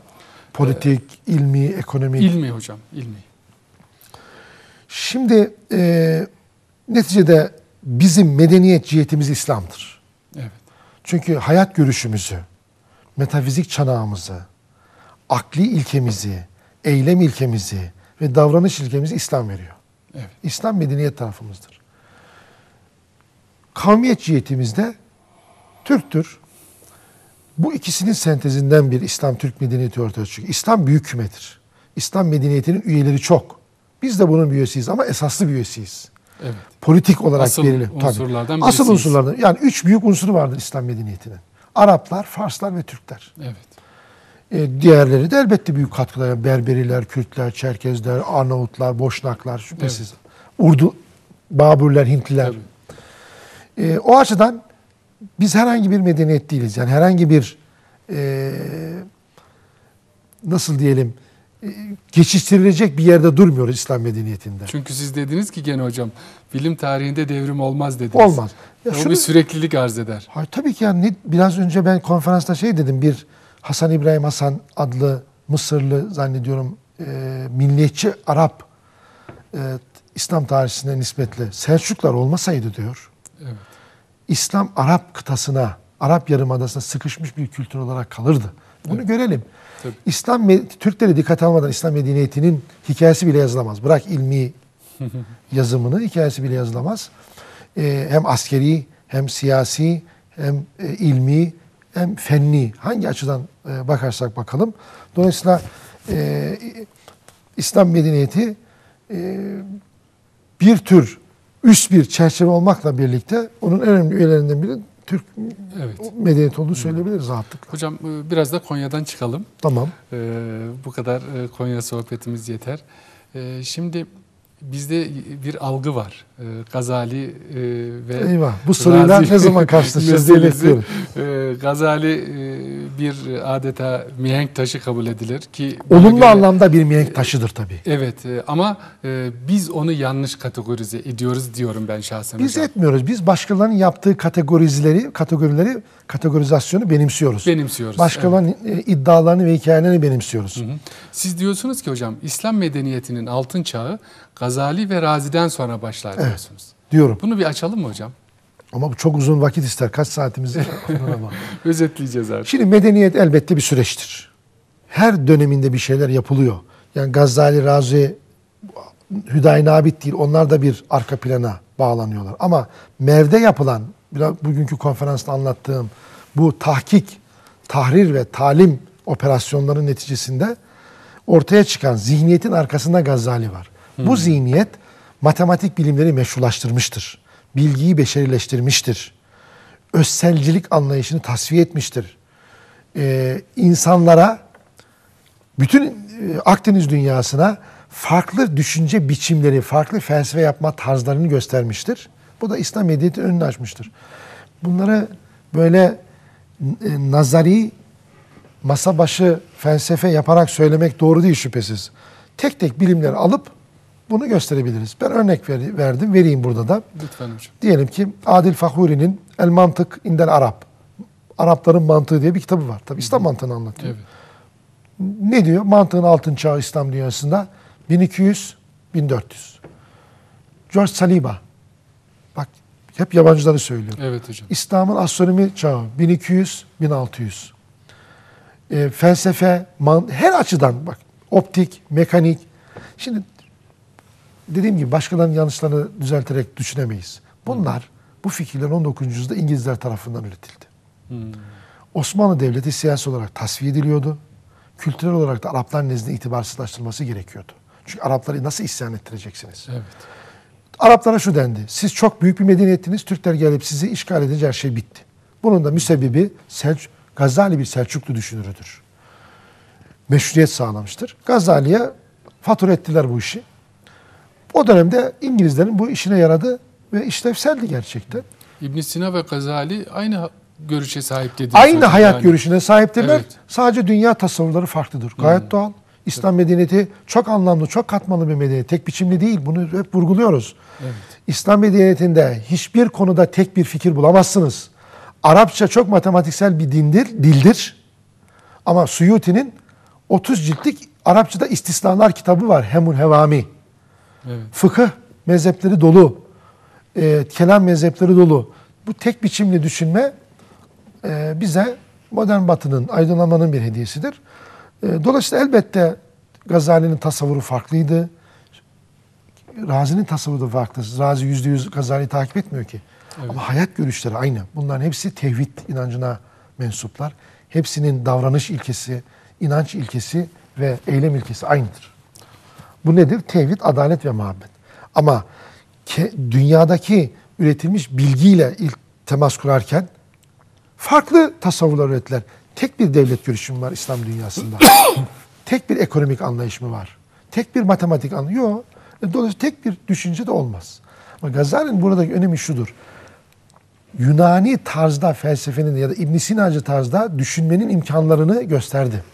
Politik, ilmi, ekonomik. İlmi hocam, ilmi. Şimdi e, neticede bizim medeniyet cihetimiz İslam'dır. Evet. Çünkü hayat görüşümüzü, metafizik çanağımızı, akli ilkemizi, eylem ilkemizi ve davranış ilkemizi İslam veriyor. Evet. İslam medeniyet tarafımızdır. Kavmiyet cihetimizde Türktür. Bu ikisinin sentezinden bir İslam-Türk medeniyeti ortaya çıkıyor. İslam büyük kümedir. İslam medeniyetinin üyeleri çok. Biz de bunun bir üyesiyiz ama esaslı bir üyesiyiz. Evet. Politik olarak Asıl belirli. Tabii. unsurlardan Asıl birisiyiz. unsurlardan. Yani üç büyük unsuru vardır İslam medeniyetinin. Araplar, Farslar ve Türkler. Evet. E, diğerleri de elbette büyük katkılar. Yani Berberiler, Kürtler, Çerkezler, Arnavutlar, Boşnaklar şüphesiz. Urdu, Babürler, Hintliler. E, o açıdan biz herhangi bir medeniyet değiliz. Yani herhangi bir e, nasıl diyelim e, geçiştirilecek bir yerde durmuyoruz İslam medeniyetinde. Çünkü siz dediniz ki gene hocam bilim tarihinde devrim olmaz dediniz. Olmaz. Ya o şunu- bir süreklilik arz eder. Hayır, tabii ki yani ne- biraz önce ben konferansta şey dedim bir Hasan İbrahim Hasan adlı Mısırlı zannediyorum e, milliyetçi Arap e, İslam tarihine nispetle Selçuklar olmasaydı diyor. Evet. İslam Arap kıtasına, Arap Yarımadası'na sıkışmış bir kültür olarak kalırdı. Bunu görelim. Tabii. İslam Türkleri dikkat almadan İslam medeniyetinin hikayesi bile yazılamaz. Bırak ilmi yazımını. Hikayesi bile yazılamaz. E, hem askeri, hem siyasi, hem e, ilmi, hem fenni. Hangi açıdan e, bakarsak bakalım. Dolayısıyla e, İslam medeniyeti e, bir tür üst bir çerçeve olmakla birlikte onun en önemli üyelerinden biri Türk Evet. medeniyeti olduğunu söyleyebiliriz rahatlıkla. Hocam e, biraz da Konya'dan çıkalım. Tamam. Ee, bu kadar e, Konya sohbetimiz yeter. Ee, şimdi bizde bir algı var. Ee, Gazali e, ve Eyvah. Bu soruyla ne zaman karşılaşacağız diye meselesi, bekliyorum. e, Gazali e, bir adeta mihenk taşı kabul edilir ki Olumlu göre- anlamda bir mihenk taşıdır tabii. Evet e, ama e, biz onu yanlış kategorize ediyoruz diyorum ben şahsen Biz hocam. etmiyoruz. Biz başkalarının yaptığı kategorizileri, kategorileri, kategorizasyonu benimsiyoruz. Benimsiyoruz. Başkalarının e, iddialarını ve hikayelerini benimsiyoruz. Hı hı. Siz diyorsunuz ki hocam İslam medeniyetinin altın çağı Gazali ve Razi'den sonra başlar diyorsunuz. Diyorum. Bunu bir açalım mı hocam? Ama bu çok uzun vakit ister. Kaç saatimiz var? Ona bak. Özetleyeceğiz artık. Şimdi medeniyet elbette bir süreçtir. Her döneminde bir şeyler yapılıyor. Yani Gazali, Razi, Hüdaynabit değil. Onlar da bir arka plana bağlanıyorlar. Ama Mer'de yapılan, biraz bugünkü konferansta anlattığım bu tahkik, tahrir ve talim operasyonların neticesinde ortaya çıkan zihniyetin arkasında Gazali var. Bu zihniyet matematik bilimleri meşrulaştırmıştır. Bilgiyi beşerileştirmiştir. Özselcilik anlayışını tasfiye etmiştir. Ee, insanlara bütün e, Akdeniz dünyasına farklı düşünce biçimleri, farklı felsefe yapma tarzlarını göstermiştir. Bu da İslam medeniyetinin önünü açmıştır. Bunları böyle e, nazari masa başı felsefe yaparak söylemek doğru değil şüphesiz. Tek tek bilimleri alıp bunu gösterebiliriz. Ben örnek ver- verdim, vereyim burada da. Lütfen hocam. Diyelim ki Adil Fahuri'nin El Mantık İndel Arap. Arapların mantığı diye bir kitabı var. Tabi İslam mantığını anlatıyor. Evet. Ne diyor? Mantığın altın çağı İslam dünyasında 1200 1400. George Saliba. Bak hep yabancıları söylüyor. Evet hocam. İslam'ın astronomi çağı 1200 1600. Ee, felsefe, man, her açıdan bak optik, mekanik. Şimdi dediğim gibi başkalarının yanlışlarını düzelterek düşünemeyiz. Bunlar bu fikirler 19. yüzyılda İngilizler tarafından üretildi. Hmm. Osmanlı Devleti siyasi olarak tasfiye ediliyordu. Kültürel olarak da Araplar nezdinde itibarsızlaştırılması gerekiyordu. Çünkü Arapları nasıl isyan ettireceksiniz? Evet. Araplara şu dendi. Siz çok büyük bir medeniyettiniz. Türkler gelip sizi işgal edince her şey bitti. Bunun da müsebbibi Selç Gazali bir Selçuklu düşünürüdür. Meşruiyet sağlamıştır. Gazali'ye fatura ettiler bu işi. O dönemde İngilizlerin bu işine yaradı ve işlevseldi gerçekten. İbn Sina ve Gazali aynı görüşe sahip dediniz. Aynı hayat yani. görüşüne sahiptirler. Evet. Sadece dünya tasavvurları farklıdır. Gayet doğal. İslam medeniyeti çok anlamlı, çok katmanlı bir medeniyet. Tek biçimli değil. Bunu hep vurguluyoruz. Evet. İslam medeniyetinde hiçbir konuda tek bir fikir bulamazsınız. Arapça çok matematiksel bir dindir, dildir. Ama Suyuti'nin 30 ciltlik Arapçada istisnalar kitabı var. Hemul Hevami. Evet. Fıkıh mezhepleri dolu. E, kelam mezhepleri dolu. Bu tek biçimli düşünme e, bize modern batının, aydınlanmanın bir hediyesidir. E, dolayısıyla elbette Gazali'nin tasavvuru farklıydı. Razi'nin tasavvuru da farklı. Razi yüzde yüz Gazali'yi takip etmiyor ki. Evet. Ama hayat görüşleri aynı. Bunların hepsi tevhid inancına mensuplar. Hepsinin davranış ilkesi, inanç ilkesi ve eylem ilkesi aynıdır. Bu nedir? Tevhid, adalet ve muhabbet. Ama ke- dünyadaki üretilmiş bilgiyle ilk temas kurarken farklı tasavvurlar ürettiler. Tek bir devlet görüşü mü var İslam dünyasında? tek bir ekonomik anlayış mı var? Tek bir matematik anlayış Yok. E, Dolayısıyla tek bir düşünce de olmaz. Ama Gazali'nin buradaki önemi şudur. Yunani tarzda felsefenin ya da İbn Sinacı tarzda düşünmenin imkanlarını gösterdi.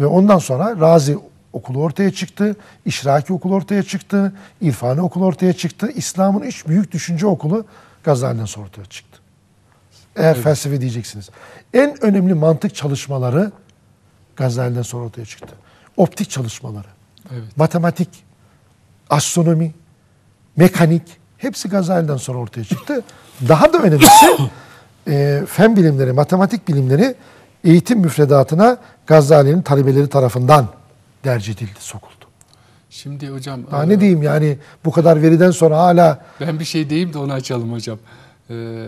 Ve ondan sonra Razi okulu ortaya çıktı, İşraki okulu ortaya çıktı, İrfani okulu ortaya çıktı. İslam'ın üç büyük düşünce okulu Gazali'den sonra ortaya çıktı. Eğer felsefe diyeceksiniz. En önemli mantık çalışmaları Gazali'den sonra ortaya çıktı. Optik çalışmaları, Evet. matematik, astronomi, mekanik hepsi Gazali'den sonra ortaya çıktı. Daha da önemlisi e, fen bilimleri, matematik bilimleri eğitim müfredatına Gazali'nin talebeleri tarafından derc edildi, sokuldu. Şimdi hocam Daha e, ne diyeyim yani bu kadar veriden sonra hala ben bir şey diyeyim de onu açalım hocam. Ee,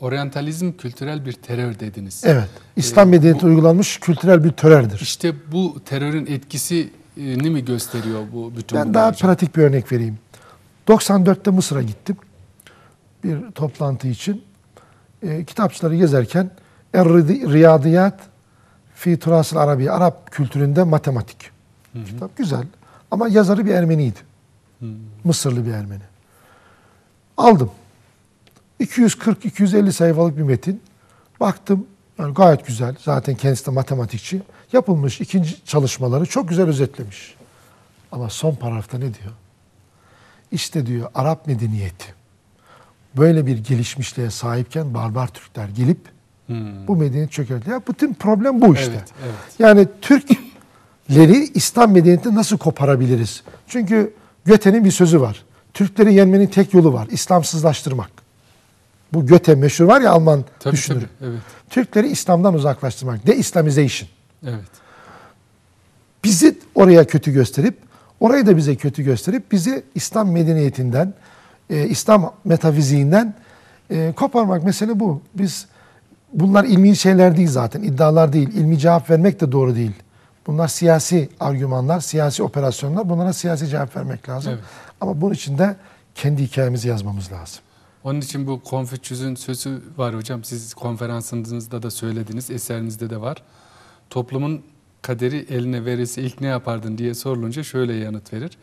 oryantalizm kültürel bir terör dediniz. evet İslam medeniyeti uygulanmış kültürel bir törerdir. İşte bu terörün etkisini mi gösteriyor bu bütün Ben daha hocam? pratik bir örnek vereyim. 94'te Mısır'a gittim. Bir toplantı için. E, kitapçıları gezerken Er Riyadiyat fi Turasıl Arabi Arap kültüründe matematik. Kitap güzel. Ama yazarı bir Ermeniydi. Mısırlı bir Ermeni. Aldım. 240-250 sayfalık bir metin. Baktım yani gayet güzel. Zaten kendisi de matematikçi. Yapılmış ikinci çalışmaları çok güzel özetlemiş. Ama son paragrafta ne diyor? İşte diyor Arap medeniyeti böyle bir gelişmişliğe sahipken barbar Türkler gelip Hmm. bu medeniyeti çökertti. Ya bütün problem bu işte. Evet, evet. Yani Türkleri İslam medeniyetini nasıl koparabiliriz? Çünkü Göte'nin bir sözü var. Türkleri yenmenin tek yolu var. İslamsızlaştırmak. Bu Göte meşhur var ya Alman Tabii düşünür. tabii. Evet. Türkleri İslam'dan uzaklaştırmak. De-Islamization. Evet. bizi oraya kötü gösterip orayı da bize kötü gösterip bizi İslam medeniyetinden, e, İslam metafiziğinden e, koparmak mesele bu. Biz bunlar ilmi şeyler değil zaten, iddialar değil. İlmi cevap vermek de doğru değil. Bunlar siyasi argümanlar, siyasi operasyonlar. Bunlara siyasi cevap vermek lazım. Evet. Ama bunun için de kendi hikayemizi yazmamız lazım. Onun için bu Konfüçyüs'ün sözü var hocam. Siz konferansınızda da söylediniz, eserinizde de var. Toplumun kaderi eline verirse ilk ne yapardın diye sorulunca şöyle yanıt verir.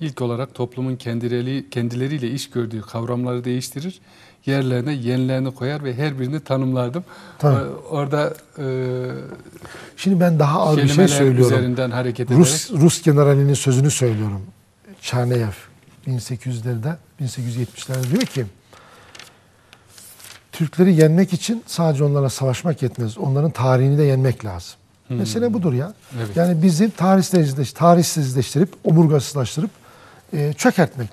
İlk olarak toplumun kendileri, kendileriyle iş gördüğü kavramları değiştirir. Yerlerine yenilerini koyar ve her birini tanımlardım. Tamam. Ee, Orada e, Şimdi ben daha ağır bir şey söylüyorum. üzerinden hareket ederek. Rus Rus generalinin sözünü söylüyorum. Çerneyev 1800'lerde 1870'lerde diyor ki Türkleri yenmek için sadece onlara savaşmak yetmez. Onların tarihini de yenmek lazım. Mesele budur ya. Evet. Yani bizi tarihsizleş, tarihsizleştirip, omurgasızlaştırıp e, çökertmek.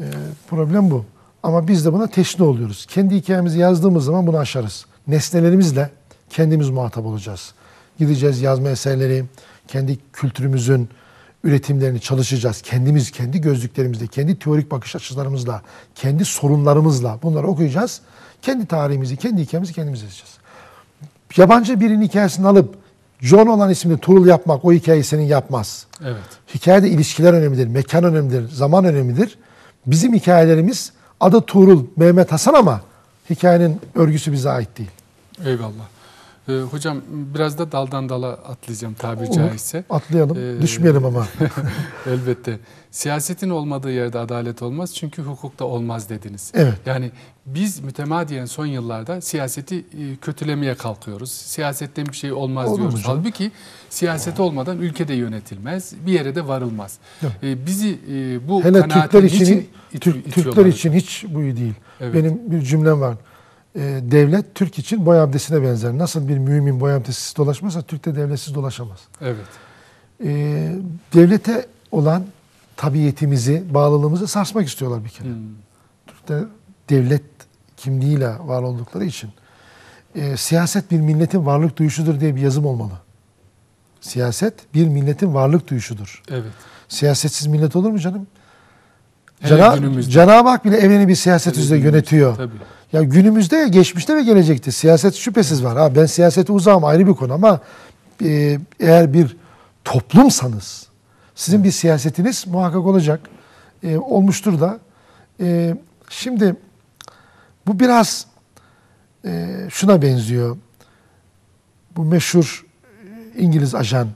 E, problem bu. Ama biz de buna teşne oluyoruz. Kendi hikayemizi yazdığımız zaman bunu aşarız. Nesnelerimizle kendimiz muhatap olacağız. Gideceğiz yazma eserleri, kendi kültürümüzün üretimlerini çalışacağız. Kendimiz, kendi gözlüklerimizle, kendi teorik bakış açılarımızla, kendi sorunlarımızla bunları okuyacağız. Kendi tarihimizi, kendi hikayemizi kendimiz yazacağız. Yabancı birinin hikayesini alıp John olan ismini Tuğrul yapmak o hikayeyi senin yapmaz. Evet. Hikayede ilişkiler önemlidir, mekan önemlidir, zaman önemlidir. Bizim hikayelerimiz adı Tuğrul, Mehmet Hasan ama hikayenin örgüsü bize ait değil. Eyvallah. Ee, hocam biraz da daldan dala atlayacağım tabiri Olur. caizse. Atlayalım, Ee, düşmeyelim ama. Elbette. Siyasetin olmadığı yerde adalet olmaz çünkü hukuk da olmaz dediniz. Evet. Yani biz mütemadiyen son yıllarda siyaseti e, kötülemeye kalkıyoruz. Siyasetten bir şey olmaz Olur diyoruz. canım? Halbuki siyaset olmadan ülke de yönetilmez, bir yere de varılmaz. Yok. E, bizi e, bu Hele kanaate Türkler için, niçin it- Türk, Türkler hocam? için hiç bu iyi değil. Evet. Benim bir cümlem var. Ee, devlet Türk için boy abdestine benzer. Nasıl bir mümin boy abdestsiz dolaşmazsa Türk de devletsiz dolaşamaz. Evet. Ee, devlete olan tabiyetimizi, bağlılığımızı sarsmak istiyorlar bir kere. Hmm. Türkler devlet kimliğiyle var oldukları için. Ee, siyaset bir milletin varlık duyuşudur diye bir yazım olmalı. Siyaset bir milletin varlık duyuşudur. Evet. Siyasetsiz millet olur mu canım? Günümüzde. Cenab-ı Hak bile evreni bir siyaset Hele üzere günümüzde, yönetiyor. Tabii. Ya günümüzde, geçmişte ve gelecekte siyaset şüphesiz var. Ha ben siyasete uzağım ayrı bir konu ama e, eğer bir toplumsanız sizin bir siyasetiniz muhakkak olacak. E, olmuştur da. E, şimdi bu biraz e, şuna benziyor. Bu meşhur e, İngiliz ajan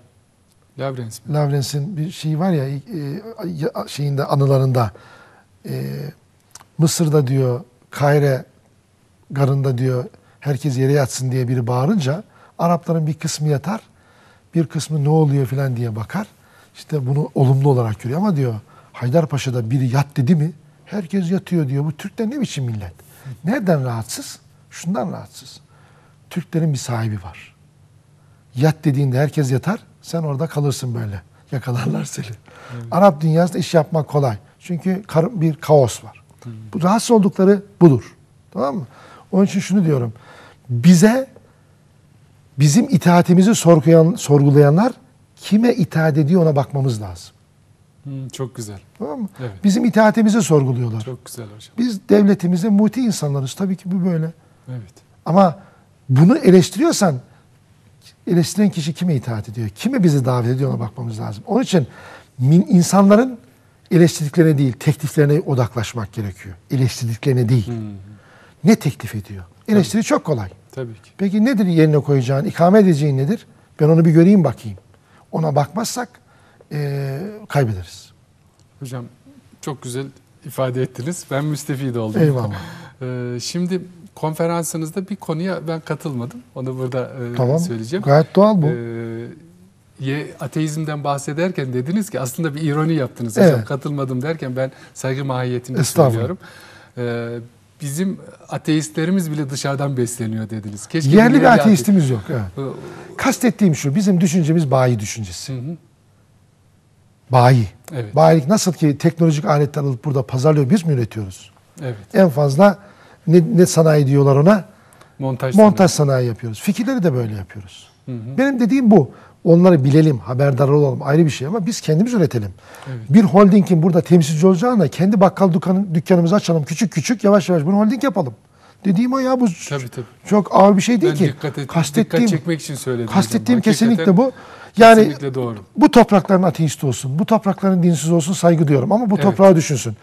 Lawrence'in bir şeyi var ya e, şeyinde anılarında e, Mısır'da diyor Kahire garında diyor herkes yere yatsın diye biri bağırınca Arapların bir kısmı yatar bir kısmı ne oluyor filan diye bakar. İşte bunu olumlu olarak görüyor ama diyor Haydarpaşa'da biri yat dedi mi herkes yatıyor diyor. Bu Türkler ne biçim millet? Nereden rahatsız? Şundan rahatsız. Türklerin bir sahibi var. Yat dediğinde herkes yatar. Sen orada kalırsın böyle. Yakalarlar seni. Arap dünyasında iş yapmak kolay. Çünkü bir kaos var. Bu rahatsız oldukları budur. Tamam mı? Onun için şunu diyorum. Bize bizim itaatimizi sorgulayan, sorgulayanlar kime itaat ediyor ona bakmamız lazım. Hmm, çok güzel. Tamam mı? Evet. Bizim itaatimizi sorguluyorlar. Çok güzel hocam. Biz devletimize muti insanlarız. Tabii ki bu böyle. Evet. Ama bunu eleştiriyorsan eleştiren kişi kime itaat ediyor? Kime bizi davet ediyor ona bakmamız lazım. Onun için insanların eleştirdiklerine değil, tekliflerine odaklaşmak gerekiyor. Eleştirdiklerine değil. Hmm, Ne teklif ediyor? Eleştiri çok kolay. tabii ki. Peki nedir yerine koyacağın, ikame edeceğin nedir? Ben onu bir göreyim bakayım. Ona bakmazsak eee, kaybederiz. Hocam çok güzel ifade ettiniz. Ben müstefid oldum. Eyvallah. Ee, şimdi konferansınızda bir konuya ben katılmadım. Onu burada e, Tamam. söyleyeceğim. Gayet doğal bu. Ye, ateizmden bahsederken dediniz ki aslında bir ironi yaptınız hocam. Evet. Katılmadım derken ben saygı Estağfurullah. söylüyorum. Ee, bizim ateistlerimiz bile dışarıdan besleniyor dediniz. Keşke Yerli bir ate- ateistimiz yok. Evet. Kastettiğim şu, bizim düşüncemiz bayi düşüncesi. Hı hı. Bayi. Evet. Bayilik nasıl ki teknolojik aletler alıp burada pazarlıyor, biz mi üretiyoruz? Evet. En fazla ne, ne sanayi diyorlar ona? Montaj. Montaj sanayi yapıyoruz. Fikirleri de böyle yapıyoruz. Hı hı. Benim dediğim bu. Onları bilelim, haberdar olalım ayrı bir şey ama biz kendimiz üretelim. Evet. Bir holdingin burada temsilci olacağına kendi bakkal dükkanı, dükkanımızı açalım. Küçük küçük yavaş yavaş bunu holding yapalım. Dediğim o ya bu Tabii tabii. çok ağır bir şey değil Ben ki. dikkat, et, kastettiğim, dikkat çekmek için söyledim. hocam. kastettiğim Hakikaten kesinlikle bu. Yani kesinlikle doğru. bu toprakların ateist olsun, bu toprakların dinsiz olsun saygı duyuyorum ama bu Evet. toprağı düşünsün.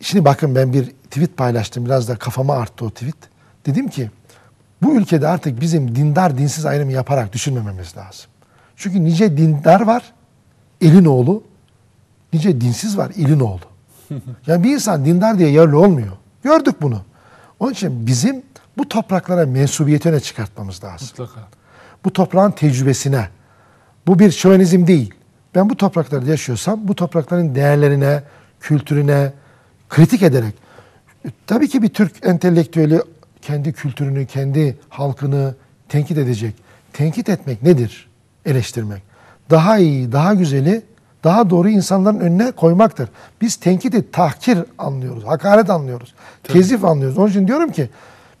Şimdi bakın ben bir tweet paylaştım. Biraz da kafama arttı o tweet. Dedim ki bu ülkede artık bizim dindar dinsiz ayrımı yaparak düşünmememiz lazım. Çünkü nice dindar var, elin oğlu. Nice dinsiz var, elin oğlu. Yani bir insan dindar diye yerli olmuyor. Gördük bunu. Onun için bizim bu topraklara mensubiyetine çıkartmamız lazım Mutlaka. bu toprağın tecrübesine. Bu bir şövenizm değil. Ben bu topraklarda yaşıyorsam bu toprakların değerlerine, kültürüne kritik ederek e, tabii ki bir Türk entelektüeli kendi kültürünü, kendi halkını tenkit edecek. Tenkit etmek nedir? Eleştirmek. Daha iyi, daha güzeli, daha doğru insanların önüne koymaktır. Biz tenkiti tahkir anlıyoruz, hakaret anlıyoruz, tezif anlıyoruz. Onun için diyorum ki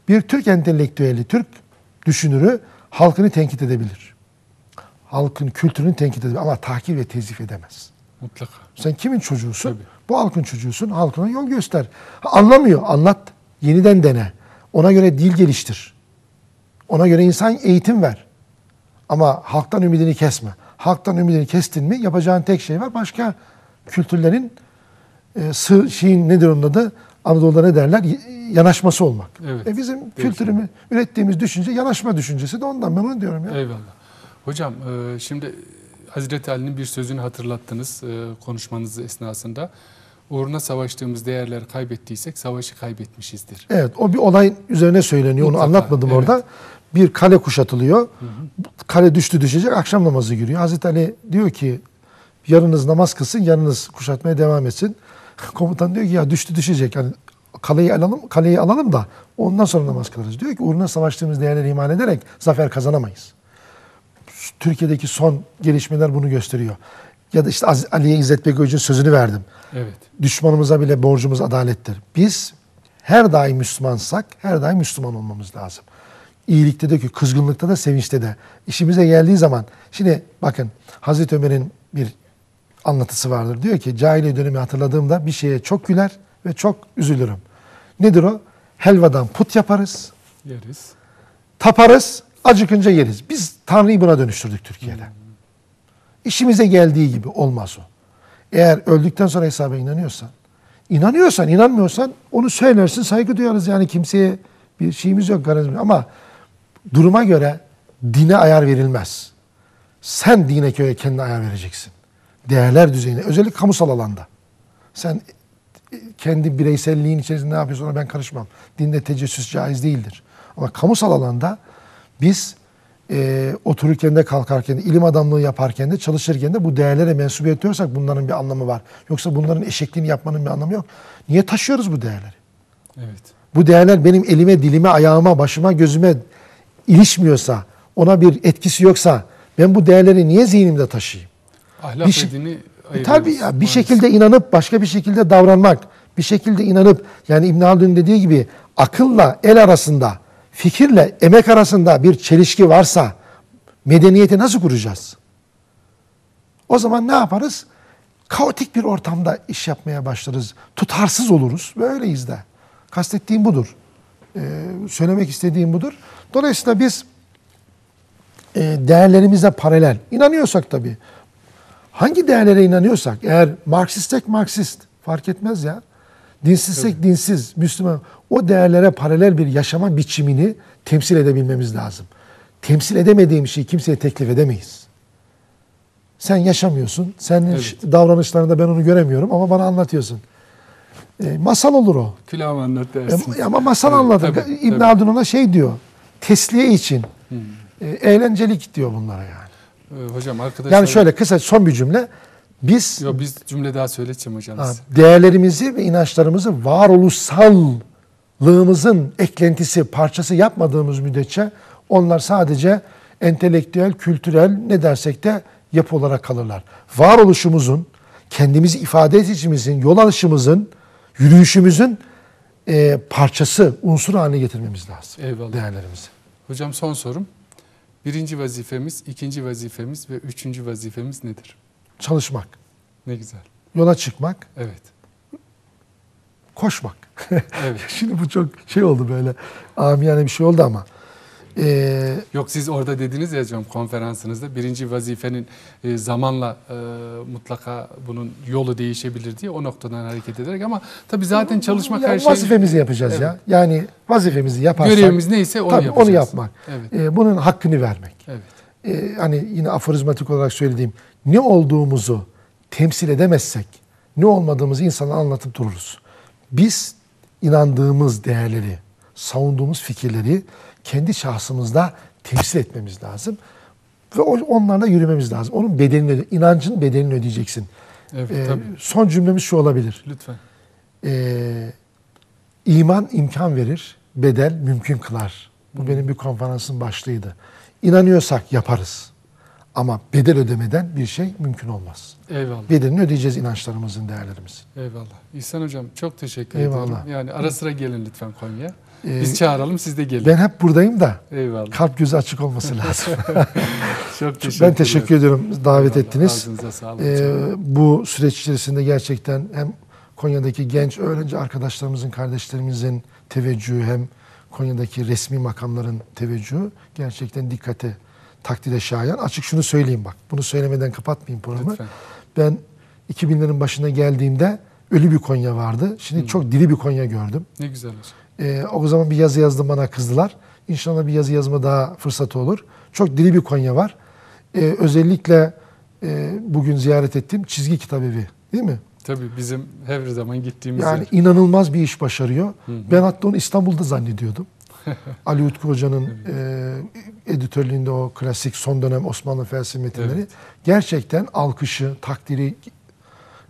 bir Türk entelektüeli, Türk düşünürü halkını tenkit edebilir. Halkın kültürünü tenkit edebilir ama tahkir ve tezif edemez. Mutlaka. Sen kimin çocuğusun? Tabii. Bu halkın çocuğusun. Halkına yol göster. Anlamıyor. Anlat. Yeniden dene. Ona göre dil geliştir. Ona göre insan eğitim ver. Ama halktan ümidini kesme. Halktan ümidini kestin mi yapacağın tek şey var. Başka kültürlerin e, sı, şeyin nedir onun adı? Anadolu'da ne derler? Yanaşması olmak. Evet. E bizim kültürümü, ürettiğimiz düşünce yanaşma düşüncesi de ondan ben onu diyorum ya. Eyvallah. Hocam e, şimdi Hazreti Ali'nin bir sözünü hatırlattınız e, konuşmanız esnasında. Uğruna savaştığımız değerleri kaybettiysek savaşı kaybetmişizdir. Evet o bir olay üzerine söyleniyor. Onu Mutlaka, anlatmadım evet. orada. Bir kale kuşatılıyor. Kale düştü düşecek akşam namazı giriyor. Hazreti Ali diyor ki yarınız namaz kılsın yarınız kuşatmaya devam etsin. Komutan diyor ki ya düştü düşecek. Yani kaleyi alalım, kaleyi alalım da ondan sonra namaz kılarız. Diyor ki uğruna savaştığımız değerleri iman ederek zafer kazanamayız. Türkiye'deki son gelişmeler bunu gösteriyor. Ya da işte Ali'ye İzzet Begoğlu'nun sözünü verdim. Evet. Düşmanımıza bile borcumuz adalettir. Biz her daim Müslümansak her daim Müslüman olmamız lazım. İyilikte de, kızgınlıkta da, sevinçte de. İşimize geldiği zaman, şimdi bakın Hazreti Ömer'in bir anlatısı vardır. Diyor ki cahiliye dönemi hatırladığımda bir şeye çok güler ve çok üzülürüm. Nedir o? Helvadan put yaparız, Yeriz. taparız, acıkınca yeriz. Biz Tanrı'yı buna dönüştürdük Türkiye'de. İşimize geldiği gibi olmaz o. Eğer öldükten sonra hesaba inanıyorsan, inanıyorsan, inanmıyorsan onu söylersin, saygı duyarız. Yani kimseye bir şeyimiz yok, garazimiz yok. Ama duruma göre dine ayar verilmez. Sen dine göre kendine ayar vereceksin. Değerler düzeyine, özellikle kamusal alanda. Sen kendi bireyselliğin içerisinde ne yapıyorsun ona ben karışmam. Dinde tecessüs caiz değildir. Ama kamusal alanda biz e, otururken de kalkarken de, ilim adamlığı yaparken de çalışırken de bu değerlere mensubiyet ediyorsak bunların bir anlamı var. Yoksa bunların eşekliğini yapmanın bir anlamı yok. Niye taşıyoruz bu değerleri? Evet. Bu değerler benim elime, dilime, ayağıma, başıma, gözüme ilişmiyorsa, ona bir etkisi yoksa ben bu değerleri niye zihnimde taşıyayım? Ahlak Bir şey- dini E tabii ya bir maalesef. şekilde inanıp başka bir şekilde davranmak, bir şekilde inanıp yani İbn Haldun dediği gibi akılla el arasında, fikirle emek arasında bir çelişki varsa medeniyeti nasıl kuracağız? O zaman ne yaparız? kaotik bir ortamda iş yapmaya başlarız. Tutarsız oluruz ve öyleyiz de. Kastettiğim budur. Ee, söylemek istediğim budur. Dolayısıyla biz e, değerlerimize paralel, inanıyorsak tabii. Hangi değerlere inanıyorsak, eğer Marksistek Marksist, fark etmez ya. Dinsizsek dinsiz, Müslüman, o değerlere paralel bir yaşama biçimini temsil edebilmemiz lazım. Temsil edemediğim şeyi kimseye teklif edemeyiz. Sen yaşamıyorsun, senin Evet. davranışlarında ben onu göremiyorum ama bana anlatıyorsun. E, masal olur o. Külahımı anlat E, dersin. ama masal Evet, tabii, İbn tabii. Haldun ona şey diyor. Tesliye için. Hmm. E, eğlencelik diyor bunlara yani. Ee, hocam arkadaşlar... Yani şöyle kısa son bir cümle. Biz Yo, biz cümle daha söyleteceğim hocam. ha, değerlerimizi ve inançlarımızı varoluşsallığımızın eklentisi, parçası yapmadığımız müddetçe onlar sadece entelektüel, kültürel ne dersek de yapı olarak kalırlar. Varoluşumuzun, kendimizi ifade edişimizin, yol alışımızın, yürüyüşümüzün e, parçası, unsur haline getirmemiz lazım. Eyvallah. Değerlerimizi. Hocam son sorum. Birinci vazifemiz, ikinci vazifemiz ve üçüncü vazifemiz nedir? Çalışmak, Ne güzel. yola çıkmak, Evet. koşmak. Evet. Şimdi bu çok şey oldu böyle amiyane bir şey oldu ama. Ee, Yok siz orada dediniz ya hocam konferansınızda birinci vazifenin e, zamanla e, mutlaka bunun yolu değişebilir diye o noktadan hareket ederek ama tabii zaten çalışmak ya her şey vazifemizi yapacağız ya. Yani vazifemizi yaparsak görevimiz neyse onu tabii yapacağız. onu yapmak. Evet. Ee, bunun hakkını vermek. Evet. Ee, hani yine aforizmatik olarak söylediğim ne olduğumuzu temsil edemezsek ne olmadığımızı insana anlatıp dururuz. Biz inandığımız değerleri, savunduğumuz fikirleri kendi şahsımızda temsil etmemiz lazım. Ve onlarla yürümemiz lazım. Onun bedelini, inancın bedelini ödeyeceksin. Evet Ee, tabii. son cümlemiz şu olabilir. Lütfen. Ee, iman imkan verir, bedel mümkün kılar. Bu benim bir konferansın başlığıydı. İnanıyorsak yaparız. Ama bedel ödemeden bir şey mümkün olmaz. Eyvallah. Bedelini ödeyeceğiz inançlarımızın, değerlerimizin. Eyvallah. İhsan hocam çok teşekkür Eyvallah. ederim. Yani ara sıra gelin lütfen Konya. Ee, Biz çağıralım siz de gelin. Ben hep buradayım da Eyvallah. kalp gözü açık olması lazım. Çok teşekkür ben teşekkür ediyorum davet Eyvallah. ettiniz. Ee, bu süreç içerisinde gerçekten hem Konya'daki genç öğrenci arkadaşlarımızın, kardeşlerimizin teveccühü hem Konya'daki resmi makamların teveccühü gerçekten dikkate, takdire şayan. Açık şunu söyleyeyim bak, bunu söylemeden kapatmayayım programı. Lütfen. Ben 2000'lerin başına geldiğimde ölü bir Konya vardı. Şimdi çok diri bir Konya gördüm. Ne güzel. Ee, o zaman bir yazı yazdım bana kızdılar. İnşallah bir yazı yazma daha fırsatı olur. Çok diri bir Konya var. Ee, özellikle e, bugün ziyaret ettiğim çizgi kitabevi değil mi? Tabii bizim her zaman gittiğimiz Yani yer. inanılmaz bir iş başarıyor. Hı hı. Ben hatta onu İstanbul'da zannediyordum. Ali Utku Hoca'nın e, editörlüğünde o klasik son dönem Osmanlı felsefe metinleri Evet. gerçekten alkışı, takdiri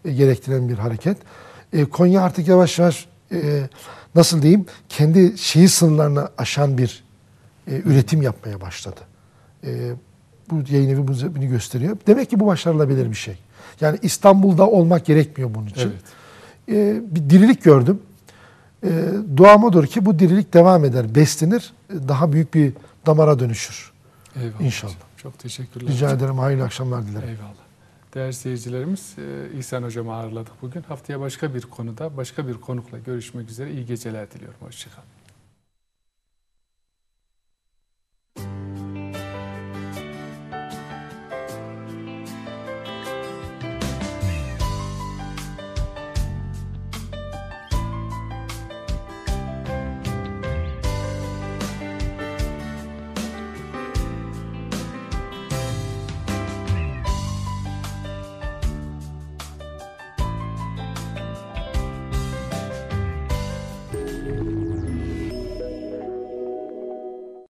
e, gerektiren bir hareket. E, Konya artık yavaş yavaş e, nasıl diyeyim kendi şehir sınırlarını aşan bir e, üretim yapmaya başladı. E, bu yayın evi bunu bunu gösteriyor. Demek ki bu başarılabilir bir şey. Yani İstanbul'da olmak gerekmiyor bunun için. Evet. E, bir dirilik gördüm. E, duam odur ki bu dirilik devam eder, beslenir, daha büyük bir damara dönüşür. Eyvallah. İnşallah. hocam. Çok teşekkürler. Rica hocam. ederim, hayırlı akşamlar dilerim. Eyvallah. Değerli seyircilerimiz, e, İhsan Hocam'ı ağırladık bugün. Haftaya başka bir konuda, başka bir konukla görüşmek üzere. İyi geceler diliyorum. Hoşçakalın.